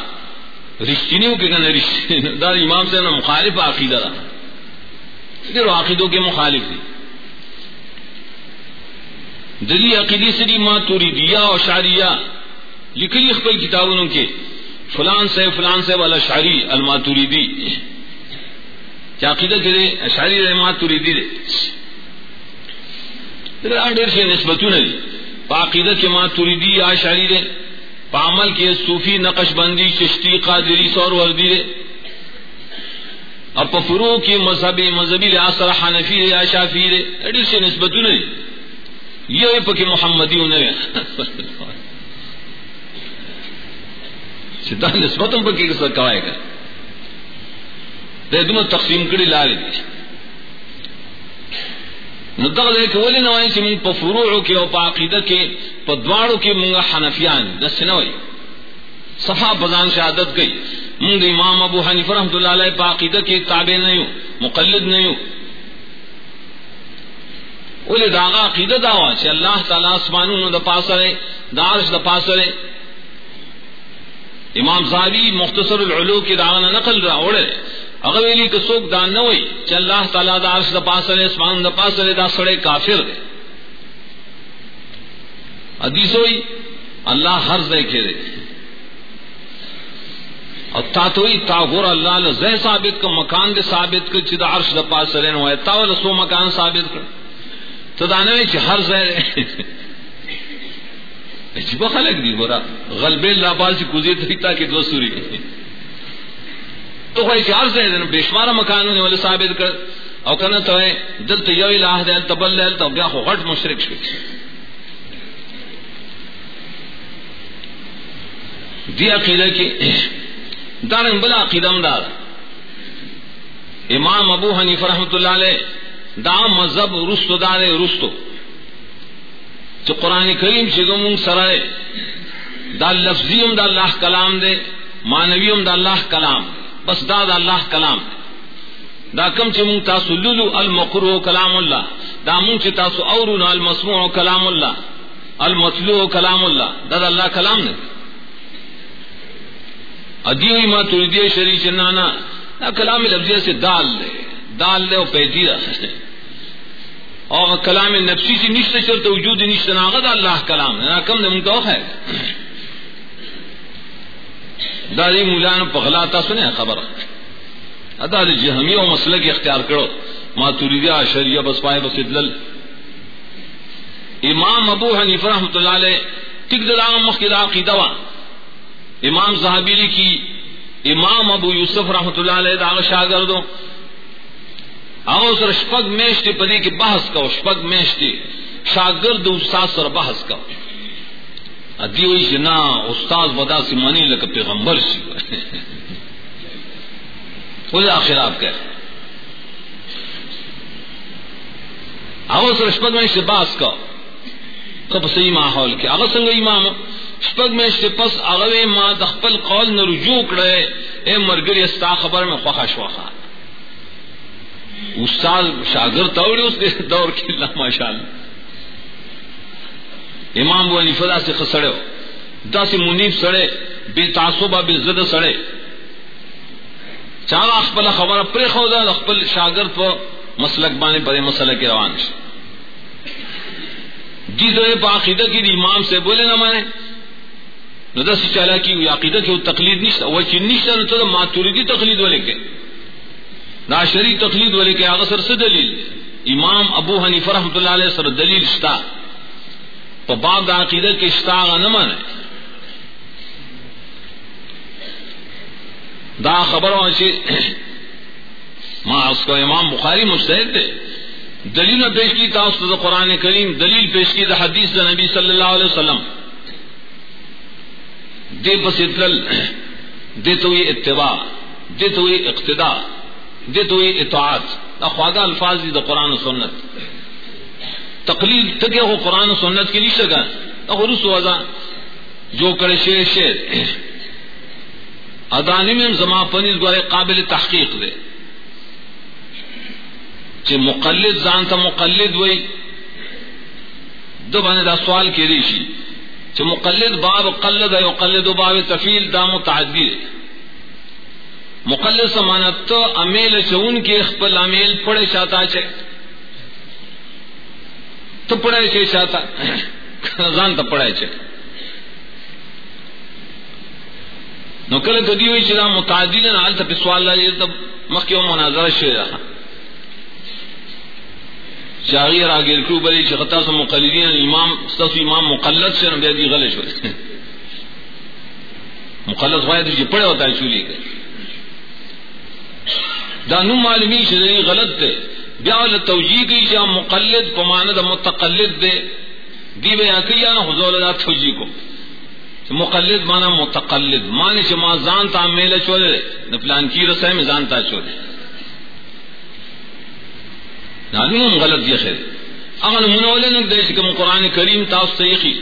رشتینیوں کے کنا رشتینیوں دا امام سے نا مخالف عقیدہ دا دیر عقیدوں کے مخالف دی دلی عقیدی سری ماں توری دیا اور شاریہ لکھلی اخبر کتابوں کے فلان سے فلان سے والا شاری الماتوری دی کیا عقیدہ کرے اشاری رہے دی دے ڈیر سے نسبتوں نے پاقیدہ کے ماتوری دی یا شاری پامل کے صوفی نقش بندی، چشتی، قادری، سور وردی رے اب فرو کی مذہبی مذہبی آسر حنفی یا شافی رے اڈل سے نسبت نہیں یہ پکی محمدی انہیں سیدھا نسبت پکی کوائے گا دے تقسیم کری لاری دی ندغ دے کہ ولی نوائی چی من پا فروعو کی او پا عقیدہ کی پا دوارو کی منگا حنفیان دس نوائی صفا بزان شہادت گئی منگ امام ابو حنیف رحمت اللہ علیہ پا عقیدہ کی تابع نہیں مقلد نہیں ولی داغا عقیدہ داوا چی اللہ تعالی اسمانون دا پاسرے دارش دا پاسرے امام زہبی مختصر العلو کی داغنا نقل را اوڑے اگر ویلی کہ سوک دان نہ ہوئی چ اللہ تعالی دا عرش دا پاس لے اسمان دا پاس لے دا سڑے کافر دے۔ حدیث ہوئی، اللہ ہر زے کے دے۔ اور تا توئی تا غور اللہ نے زے ثابت کا مکان دے ثابت کر چدا عرش دا پاس لے نو تا ول سو مکان ثابت کر۔ تو دانے چ ہر زے (laughs) جی بخلق دی، گورا۔ غلبے اللہ پاس کی کوزی تھا کہ دو سوری۔ تو کوئی چار سے بے شمار مکانوں نے ول ثابت کر۔ او کنا تو ہے دل تو یو الہ دے تبل لے تو بیا خو غٹ مشرک شو دی عقیدہ کی دارن بلا عقیدہ دار۔ امام ابو حنیفہ رحمۃ اللہ علیہ، دا مذہب رستو دار رستو۔ جو قرآن کریم شگم سرائے دا لفظیم دا اللہ کلام دے مانویم دا اللہ کلام۔ دے بس دا دا اللہ کلام دا کم چی مونگ تاسو لولو المقرو کلام اللہ. دا مونگ چی تاسو اورون المسموع کلام اللہ. المطلوع کلام اللہ. دا دا اللہ کلام نے. ادیوی ما تردی شریف نانا دا کلام لفظیہ سے دال دے دال دے و پیدی دا. (laughs) اور کلام نفسی سے نشت شرط وجود نشت ناغد اللہ کلام ہے کم دے مونگ تو ہے داری مولان پغلا تا سنے خبر. ادا جہمی و مسئلہ کی اختیار کرو ما تریدیا شریعہ بس پائے بس ادلل امام ابو حنیف رحمت اللہ علیہ تک دلان مخیدہ عقیدہ وا امام زہابیلی کی امام ابو یوسف رحمت اللہ علیہ دا شاگردو او سر شپگ میشتی پدی کی بحث کا شپگ میشتی شاگرد استاد سر بحث کا ادی ہوئی کہ نہ استاد بدا سی منی لگ پیغمبر سی۔ وہ آخر آپ کہ رشپت میں سے باس کا۔ کب صحیح ماحول کے اگر سنگ امام شپگ میں سے پس اغوے ما دخپل قول نہ رجوع کرے۔ اے مرگری استا خبر میں خواہ شواخا استاد شاگرد توڑی اس دور کی اللہ ماشاء اللہ امام بو حنیفہ سے خسڑے دا سے منیب سڑے، بے تعصبہ بے زد سڑے۔ چاہا اخبل خبر پر خودا اخبل شاگرد پا مسلک بانے پر مسئلہ کی روان شا جی دو پا عقیدہ کی دی امام سے بولے نہ مانے نو دا سی چالا کی عقیدہ کی وہ تقلید نشتا وہ چی نشتا نو تو ماتوریدی تقلید والے کے۔ دا شریع تقلید والے کے، آغا سر سے دلیل امام ابو حنیفہ رحمت اللہ علیہ سر دلیل شتا۔ تو باب دا کے اشتاغ نہ مانے دا خبر واچی (coughs) ما اس کو امام بخاری مستحد دے. دلیل پیش کی تھا استاد قرآن کریم، دلیل پیش کی تھا حدیث دا نبی صلی اللہ علیہ وسلم. دے بس اتل (coughs) دے تو یہ اتباع، دے تو یہ اقتداء، دے تو یہ اطاعت. دا الفاظ دی دا قرآن و سنت. تقلید تکے ہو قرآن و سنت کی نہیں سکا رس وزا جو کرے شیر شیر۔ ادانی میں زما پنیز گورے قابل تحقیق دے۔ چھ مقلد زان تا مقلد وئی۔ دو بنے دا سوال کی ریشی چھ مقلد باب قلد ہے قلد باب تفیل دا متعدی دے مقلد سمانت تو امیل چون کے اخبل امیل پڑے چاہتا چھے تو پڑھائے چھے شاتا زان تا پڑھائے چھے نو کله کدی وی چې دا متعددن حال ته سوال لري ته مخکې و مناظره شي ده شاغي راګر کو بلی چې خطا سم مقلدین امام استاذ امام مقلد شه بیا دی غلط شو مقلد وای چې پړه وتا چولی دانو معلومی شدنی غلط دے بیا توجیہ کی جا مقلد پماند متقلد دے دی بے حقیہ نا حضور دا توجیہ کو مقلد مانا متقلد. مانے چھ ما زان تا میلے چولے نہ پلان کی رسے میں زان تا چولے نانو ہم غلط یہ خیر اگر منولے نک دے کہ قرآن کریم تا سیخی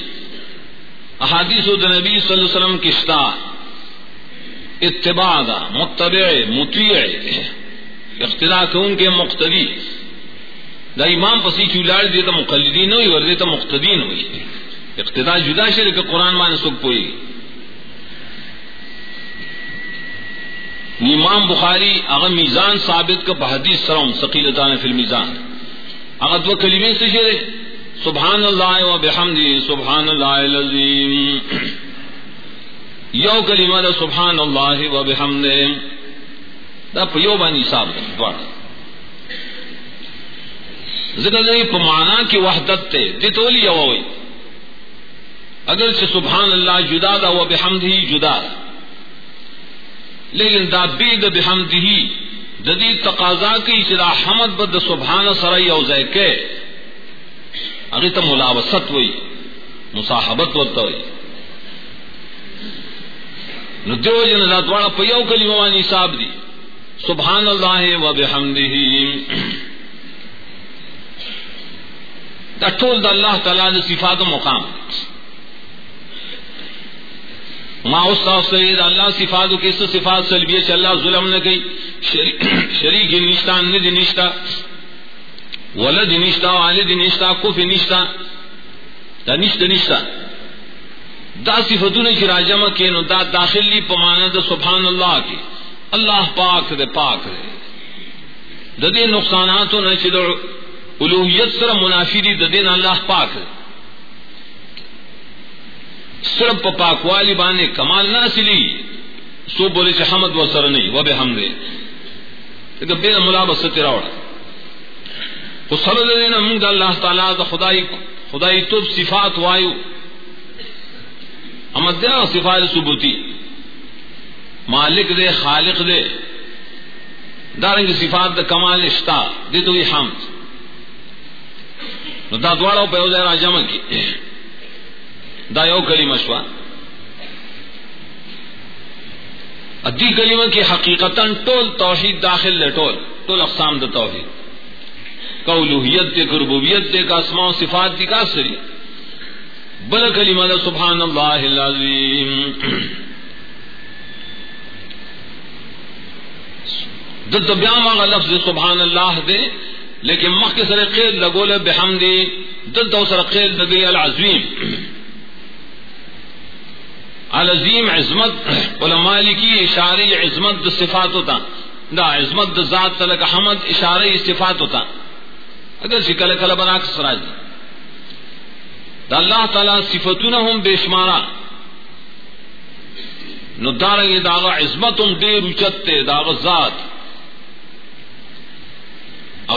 احادیث د نبی صلی اللہ علیہ وسلم کشتا اتباع دا متبع، مطیع. اقتداء کون کے مقتدی۔ دا امام پسی چولاڑ دیتا مقلدین ہوئی ور دیتا مقتدین ہوئی۔ اقتداء جدا شرک کہ قرآن مان سک پوئی۔ امام بخاری اگر میزان ثابت کا بحدیث سرم ثقیل دان فی المیزان۔ اگر دو کلمے سے شرے سبحان اللہ و بحمدی، سبحان اللہ العظیم۔ یو کلمہ دا سبحان اللہ و بحمدی۔ دا پیو بانی صاحب دوار ذکر نہیں پمانا کی وحدت تے دتولی یو ہوئی اگر سے سبحان اللہ جدا دا و بحمد ہی جدا لیکن دا بید بحمد ہی جدید تقاضا کی چرا حمد بد سبحان سرائی او کے اگر تو ملاوسط ہوئی مصاحبت ہوتا ہوئی ندیو جن دوارا پیو کلی موانی صاحب دی سبحان اللہ و بحمدہ. دا ٹول دا اللہ تعالی دا صفات مقام. ما استاف سید اللہ صفات کی اس صفات سلبیہ چ اللہ ظلم نہ گئی شریک نشتا ند نشتا ولد نشتا والد نشتا کف نشتا دا نشتا نشتا دا صفتون کی راجمہ کے نو، دا داخلی پمانا دا سبحان اللہ کی. اللہ پاک دے پاک دے۔ ددے نقصانات نہ چلو الوحیت سر منافی دی ددے اللہ پاک دے۔ صرف پاک والی بانے کمال نہ سلی سو بولے سے حمد و سر نہیں وہ بے ہم دے۔ بے ملابس سے تیرا اڑا تو سر دینا منگ اللہ تعالیٰ دا خدائی خدائی تو صفات وایو امد دیا صفات ثبوتی مالک دے، خالق دے۔ دارنگ صفات دا کمال اشتا دے تو یہ حمد۔ نو دا دوارا پہ ہو جائے راجمہ کی دا یو کلمہ شوا۔ ادی کلمہ کی حقیقتا ٹول توحید داخل لے، ٹول ٹول اقسام دا توحید۔ قولوحیت دے کربوبیت دے، کا اسماء و صفات دی، کا سری۔ بل کلمہ دا سبحان اللہ العظیم۔ دد بیام آگا لفظ سبحان اللہ دے، لیکن مخ کے سر قید لگول بحمدی دد دو سر قید لگی العظیم۔ العظیم عظمت، علماء کی اشاری عظمت دا صفات ہوتا۔ دا عظمت دا ذات تلک حمد اشارہ صفات ہوتا۔ اگر شکل کل بنا سراج دا اللہ تعالی صفتون ہم بے شمارا۔ نو دارنگی داغا عظمت دیر اچت تے، داغا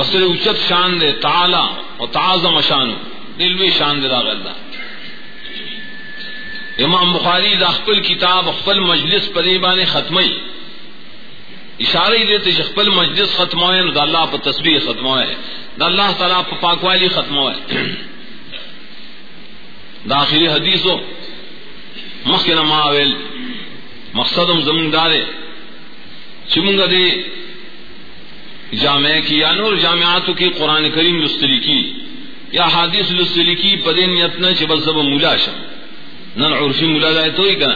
ذات اصل اچت شان دے، تعالی و تعظم شانو. دلوی شان دے داغا امام بخاری دا خپل کتاب، خپل مجلس پریبان ختمی. اشارے دیتے خپل مجلس ختم ہوئے دا اللہ پہ تصویر ختم ہوئے. دا اللہ تعالیٰ پہ پاکوالی ختم ہوئے. داخلی حدیث ہو مخن ماویل مقصد زمین دارے چمنگ دے جامع کی یا نور جامعاتوں کی قرآن کریم لستری کی یا حادث لستری کی پدے نیتنا چبس زب مولا شم. نن عرفی مولا دائے تو ہی کنا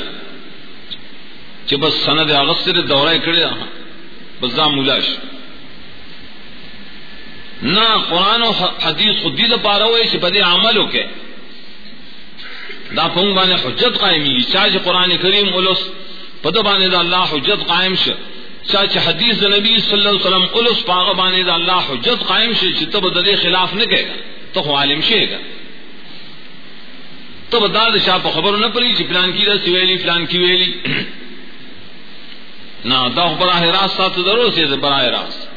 چبس سند اغسط دورہ کردے بس دا مولا شم. نہ قرآن و حدیث خودی دا پارا ہوئے چھ پدے عمل ہو کے دا پنگ بانے حجت قائمی چاچ قرآن کریم علس پدو بانے دا اللہ حجت قائم شا چاچ حدیث نبی صلی اللہ علیہ وسلم علس پاغ بانے دا اللہ حجت قائم شا چھ تب دے خلاف نہ کہے گا تو خو عالم شے گا۔ تو داد شاہ پا خبر نہ پڑی چھ فلان کی دا سویلی فلان کی ویلی۔ (clears throat) نہ دا براہ راست ساتھ ضرور سے براہ راست۔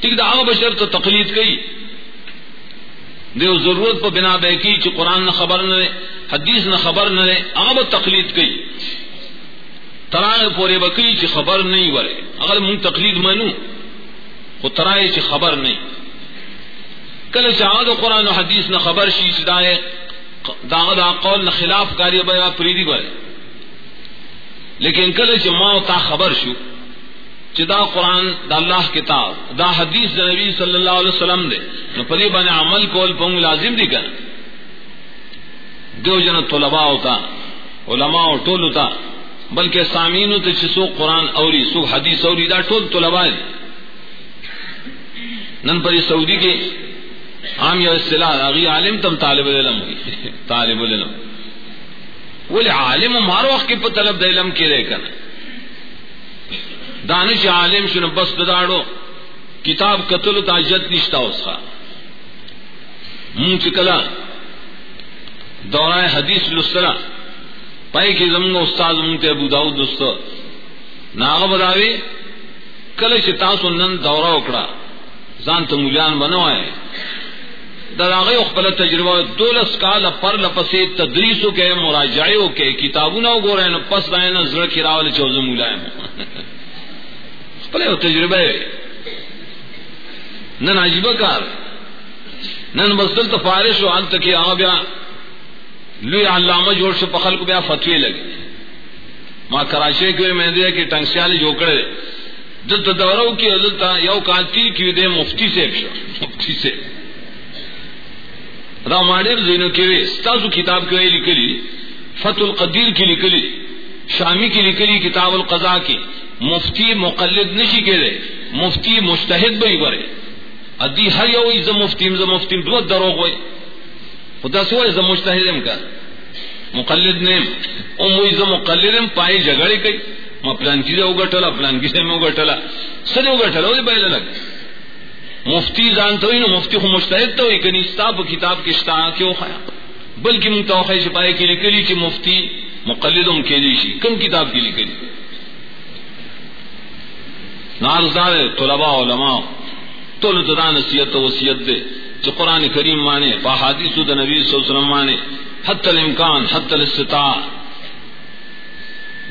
ٹھیک دا، آغا بشر تو تقلید کئی۔ دیو ضرورت پہ بنا بے کی چھ قرآن نہ خبر نہ حدیث نہ خبر نہ آغا تقلید کئی۔ تران پورے بکری چھ خبر نہیں ورے۔ اگر من تقلید منو، خو ترائے چی خبر نہیں۔ کل چاہد قرآن و حدیث نہ خبر شی چدائے داغد قول نہ خلاف کاری بیا پریدی بھائی لیکن کل چ ماں تا خبر شو چدا قرآن، دا اللہ کتاب، دا حدیث دا نبی صلی اللہ علیہ وسلم دے۔ نو پدی بنے عمل کول پنگ لازم دی کر دیو جن طلباء ہوتا، علماء ٹول ہوتا بلکہ سامین تو سو قرآن اوری سو حدیث اوری دا ٹول طلباء دی نن پری سعودی کے عام یا اصطلاح اگی عالم تم طالب العلم ہوئی (laughs) طالب العلم. بولے عالم مارو وقت کی طلب علم کے رہے کر دانش عالم شن بس بداڑو کتاب قتل تاجت نشتا اس کا منہ چکلا دورائے حدیث لسرا پائی کے زمین استاد منگتے ابو داؤد دوست. ناغ بداوی کل چتاسو نن دورہ اکڑا زان تو ملیان بنوائے دراغی اخبر تجربہ دولس کال پر لپسی تدریسو کے مراجعیو کے کتابو نو گو رہے پس رہے نا زر کی راول چوزو ملائم اخبر تجربہ نن عجیبہ کار. نن بسل تو فارش ہو انت کی آ لوی علامہ جوڑ سے پخل کو بیا فتوی لگی. ماں کراچی کے میں دیا کہ ٹنگسیالی جوکڑے دل دورو کی عدلتا یو کانتی کی دے مفتی سے (laughs) مفتی سے راماڈر زینو کے ستاسو کتاب کی کے لکلی فت القدیر کی لکلی، شامی کی لکلی کتاب القضاء کی. مفتی مقلد نشی کے دے، مفتی مشتحد بھائی برے. ادی ہر یو از مفتی ز مفتی دو درو ہوئے. خدا سو از مشتحد کا۔ مقلد نے ام از مقلد پائے جگڑے کئی۔ ما پلان کی اگٹلا پلان کی سے میں اگٹلا سر اگٹلا وہ پہلے لگ۔ مفتی جانتا ہوئی نا مفتی خو مشتحد تو ہوئی کنی ستاب کتاب کی شتا کیوں خیا بلکہ من توخی شپائے کی لکلی چی مفتی مقلدم کے لیے لیشی۔ کم کتاب کی لکلی؟ نارزدار طلباء علماء تول تدا نصیحت و وصیت دے۔ چی قرآن کریم مانے، پا حدیث نبی صلی اللہ علیہ وسلم مانے، حتی الامکان، حتی الاستطاع.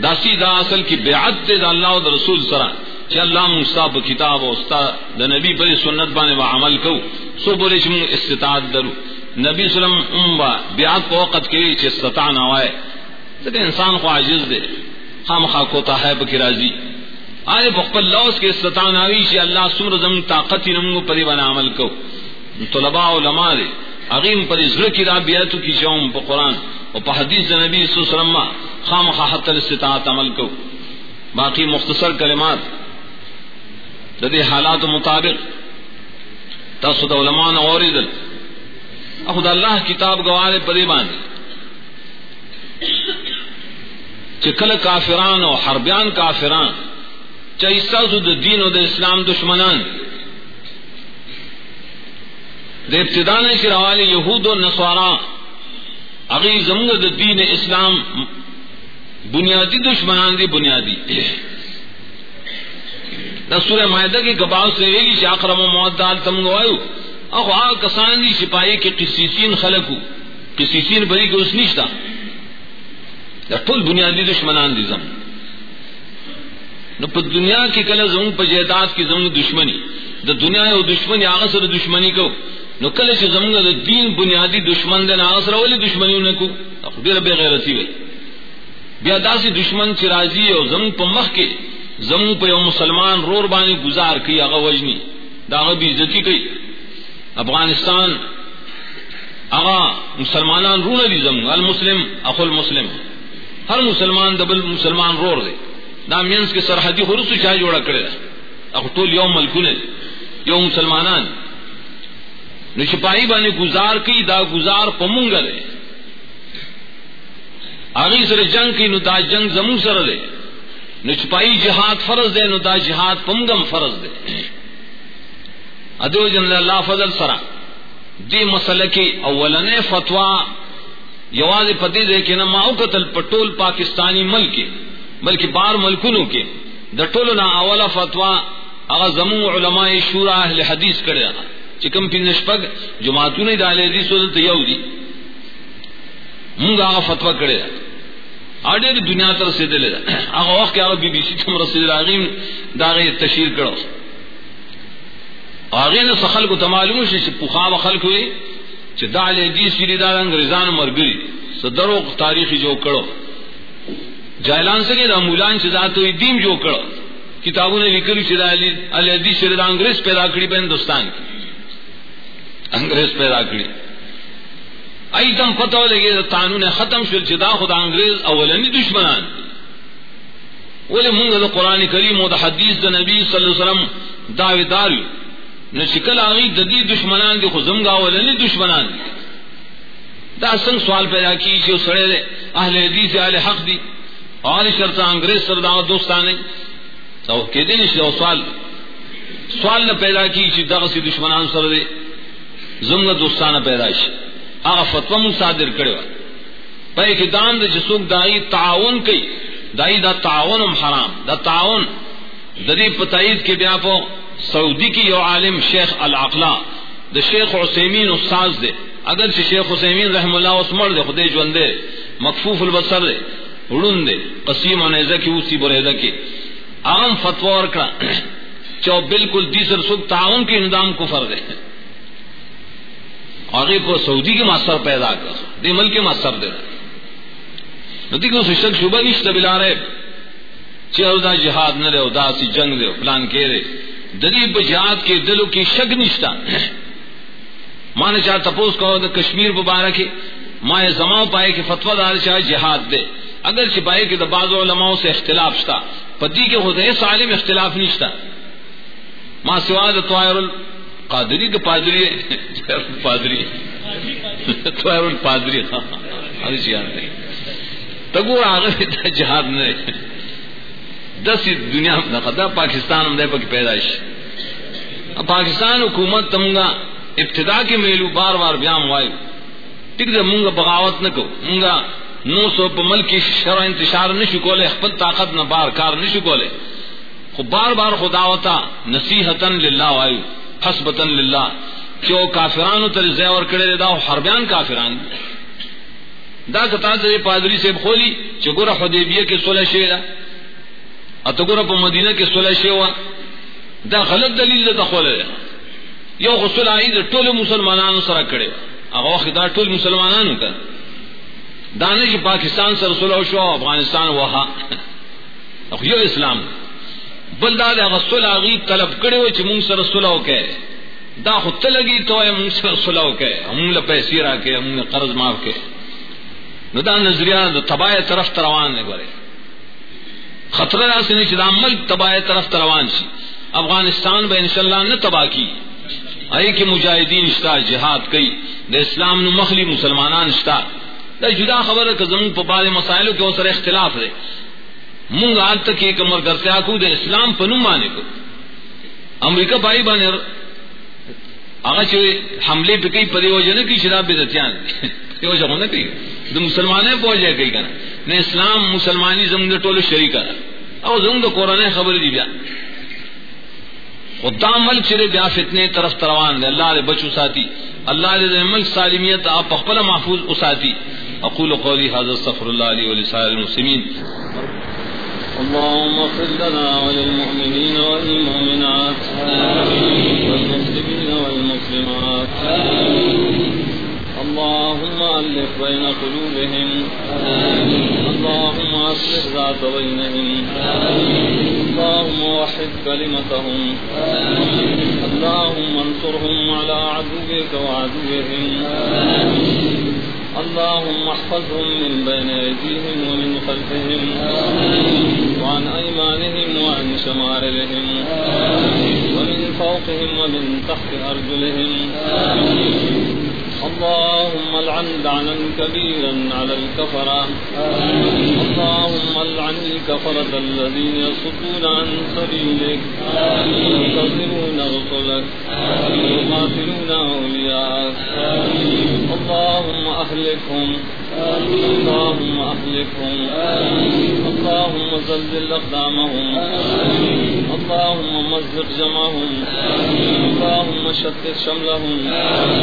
داسی دا اصل کی بیعت دے دا اللہ و دا رسول سرا چی اللہ مصطاب کتاب و استاد دا نبی پر سنت بانے با عمل کو، سو بولے چی من استطاعت درو. نبی صلی اللہ علیہ وسلم ام با بیعت پا وقت کے چی استطاع نوائے لیکن انسان کو عاجز دے خام خاکوتا ہے بکی راضی. آئے بخل لوس کے استطاع ناوی چی اللہ سمر زمین طاقتی نمگو پری بنا عمل کو. طلباء علماء دے اغیم پر ازر کی رابیتو کی شوم پا قرآن و پا حدیث نبی صلی اللہ علیہ وسلم خام خواہت الاستطاعت عمل کو باقی مختصر کلمات ددی حالات مطابق تاسد علماء نوری دل اخد اللہ کتاب گوارے پدی باندی چکل کافران و حربیان کافران چاہیسا د دین و د اسلام دشمنان د ابتدا نے شروال یہود و نسوارا اگی زمگ دین اسلام بنیادی دشمنان دی بنیادی. دستور معاہدہ کی گباؤ سے ویگی چې اقرم و معدال تم گوایو اخو آ کسان دی سپاہی کے قسیسین خلقو قسیسین بری کے اس نشتا دا ټول بنیادی دشمنان دی زم نو په دنیا کې کله زمون په جیدات کې زمون دشمنی. د دنیا یو دشمنی، هغه سره دشمنی کو نو کله چې زمون د دین بنیادی دشمن د هغه سره ولې دشمنی نه کو ډیره بے غیرتی وي. بیا داسې دشمن چې راځي او زمون په مخ کې زمون په یو مسلمان رور باندې گزار کوي، هغه وجني دا هغه بیزتی کوي. افغانستان، هغه مسلمانان رونه دي زمون المسلم اخو المسلم ہر مسلمان دبل مسلمان رور دے دا مینس کے سرحدی خرس چاہ جوڑا کرے اخو ټول یو ملکونه یو مسلمانان دی نو شپاہی گزار کی، دا گزار پمونګ دے اغه سره جنگ کی، نو دا جنگ زمو سره دے نو شپاہی جہاد فرض دے، نو دا جہاد پمگم فرض دے۔ ادو جن اللہ فضل سرا۔ دی مسئلہ کی اولنے فتوا یواز پتی دے کہ نہ ماؤ قتل پٹول پاکستانی ملک بلکہ بار ملکونو کے۔ دٹول نہ اولا فتوا اغا زمو علماء شورا اہل حدیث کرے چکم پی نشپگ جماعتوں نے ڈالے دی سو تو یو دی. منگا آغا فتوا کرے آڈے دی دنیا تر سے دلے آغا وقت کے آغا بی بی سی تم رسید راغیم داغے تشہیر کرو. آگے نے سخل کو تمالم سے پخا بخل وخل کو دال دی سری دار انگریزان مرگری. سدرو تاریخی جو کڑو جائلان سے کہ مولان سے ذات ہوئی دیم جو کڑو کتابوں نے لکھی چدا علی سری انگریز پیدا کری پہ ہندوستان کی. انگریز پیدا کری ای تم پتہ لگے قانون ختم شل چدا خدا انگریز اولنی دشمنان. ولی مونږ د قران کریم او د حدیث د نبی صلی الله علیه وسلم داوی دار نو شکل هغه د دې دشمنان دي خو زمګا دشمنان. دي دا څنګه سوال پیدا کی چې سره اهل حدیث، اهل حق دي اور شرط انگریز سره دا دوستانه تو کې دي سوال. سوال نه پیدا کی چې دغه سي دشمنان سره دي زمګا دوستانه پیدا شي. هغه فتوا مو صادر کړو په کې دان د جسوک دای تعاون کوي دائی دا تعاون ام حرام. دا تعاون ددی پتائید کے بیا پو سعودی کی یو عالم شیخ العقلا (coughs) دا شیخ حسیمین استاذ دے اگر سے شیخ حسیمین رحم اللہ عثمر دے خدے جون دے مقفوف البصر دے اڑن دے قسیم عنیزہ کی اسی بریدہ کی عام فتوا کا چو بالکل دیسر سکھ تعاون کے نظام کفر دے آگے کو سعودی کے ماستر پیدا کر، دے ملک کے ماستر دے۔ رہے ندی کو شک شبہ نشتا بلا رہے۔ چاہو جہاد نہ رہے دا سی جنگ دے پلان کے رہے۔ دلیب جہاد کے دلو کی شک نشتا مانے چاہ تپوس کہو دا کشمیر مبارک ماں زماؤ پائے کہ فتوا دار چاہے جہاد دے۔ اگر چھپائے کہ بعض علماء سے اختلاف شتا۔ پتی کے خود ایس عالم اختلاف نشتا ماں سوا دا طائر القادری دا پادری پادری طائر الپادری ہاں ہاں نہیں تگور آگے جہاد نے دس دنیا نہ پاکستان ہم دے پک پیدائش پاکستان حکومت تمگا ابتدا کے میلو بار بار بیام وائو ٹک دے مونگا بغاوت نہ کو مونگا نو سو پمل کی شرع انتشار نہ شکولے خپل طاقت نہ بار کار نہ شکولے خو بار بار خداوتا نصیحتا للہ وائو حسبتا للہ کیوں کافرانو تر زیور کڑے دا حربیان کافران دا کتا سے پادری سے کھولی چگورا حدیبیہ کے صلح سولہ شیرا اتگورا پا مدینہ کے سولہ شیوا دا۔ غلط دلیل دا کھولے یو غسل آئی دا ٹول مسلمانانو سرا کڑے۔ اگا وقت دا ٹول مسلمانانو کا۔ دانے کی پاکستان سر سلو شو، افغانستان وہا۔ (laughs) یو اسلام۔ بل دا دا غسل آگی طلب کڑے ہوئے چھ مونگ سر سلو کے دا خود تلگی تو ہے مونگ سر سلو کے ہمون لپیسی را کے ہمون قرض معاف کے نو دا نظریہ دا تباہ طرف تروان نے گورے خطرہ سے نہیں چدا ملک تباہ طرف تروان سی افغانستان بے انشاءاللہ نہ تباہ کی اے کہ مجاہدین اشتا جہاد کئی دا اسلام نو مخلی مسلمانان اشتا دا جدا خبر ہے کہ زمین پا بعض مسائلوں کے اوسر اختلاف رہے مونگ آج تک ایک امر کرتے آکو دا (laughs) اسلام پا نم مانے کو. امریکہ بائی بانے آگا چھوئے حملے پہ کئی پدے ہو جانے کی شراب بے بدتیان یہ وجہ ہونا کہ تو مسلمان پہنچ جائے کہیں کہنا نہ اسلام مسلمانی زم دے ٹولو شریک او زم دے قرآن خبر دی بیا. خدا ملک چرے بیا فتنے طرف تروان دے اللہ دے بچو ساتھی اللہ دے ملک سالمیت آپ اخبر محفوظ اساتی اقول قولی حاضر صفر اللہ علیہ ولسائر المسلمین. اللهم اغفر لنا وللمؤمنين والمؤمنات. والمسلمين والمسلمات. اللهم ألف بين قلوبهم. اللهم أصلح ذات بينهم. اللهم وحد كلمتهم. اللهم انصرهم على عدوك وعدوهم. اللهم احفظهم من بين أيديهم ومن خلفهم، وعن أيمانهم وعن شمارلهم ومن فوقهم ومن تحت أرجلهم. اللهم العن لعنا كبيرا على الكفرة. اللهم العن الكفرة الذين يصدون عن سبيلك. ينتظرون رسلك يقاتلون أولياءك. اللهم أهلكهم. اللهم أهلكهم. اللهم زلزل أقدامهم. اللهم مزق جمعهم. اللهم شتت شملهم.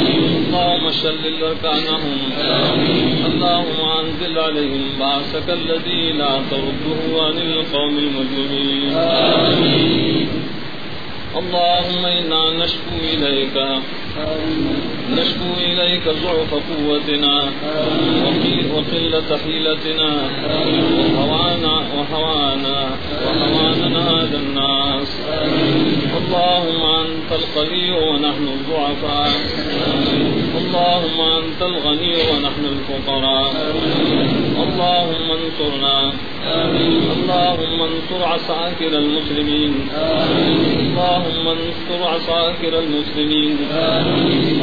اللهم شلل أركانهم. اللهم أنزل عليهم بعثك الذي لا ترده عن القوم المجرمين. اللهم إنا نشكو إليك. نشكو إليك ضعف قوتنا وقلة حيلتنا وهوانا وهوانا وهواننا هذا الناس اللهم أنت القوي ونحن الضعفاء اللهم أنت الغني ونحن الفقراء. اللهم انصرنا. اللهم انصر عساكر المسلمين. اللهم انصر عساكر المسلمين.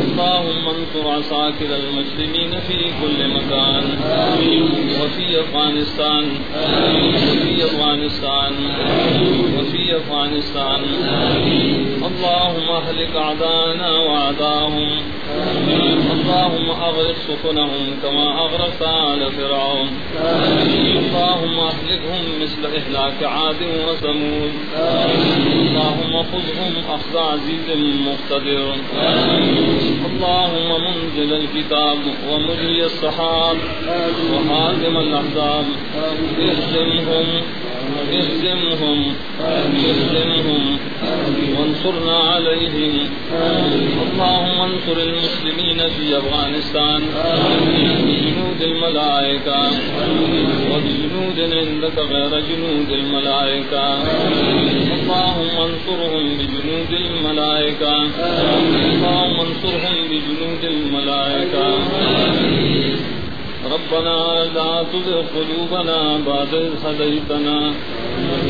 اللهم انصر عساكر المسلمين في كل مكان. وفي افغانستان وفي افغانستان وفي افغانستان اللهم اهلك اعداءنا واعداءهم اللهم اغرق سفنهم كما اغرقت آل فرعون. اللهم اهلكهم مثل اهلاك عاد وثمود. اللهم خذهم اخذ عزيز مقتدر. اللهم منزل الكتاب ومجري السحاب وحازم الاحزاب اهزمهم اهزمهم اهزمهم وانصرنا عليهم اللهم انصر المسلمين في افغانستان بجنود الملائكة وبجنود عندك غير جنود الملائكة اللهم انصرهم بجنود الملائكة اللهم انصرهم بجنود الملائكة ربنا لا تزغ قلوبنا بعد إذ هديتنا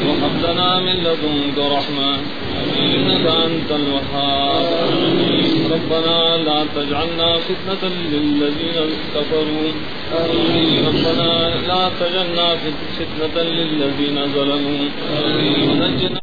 وهب لنا من لدنك رحمة إنك أنت الوهاب. ربنا لا تجعلنا فتنة للذين كفروا. ربنا لا تجعلنا فتنة للذين ظلموا. ونجنا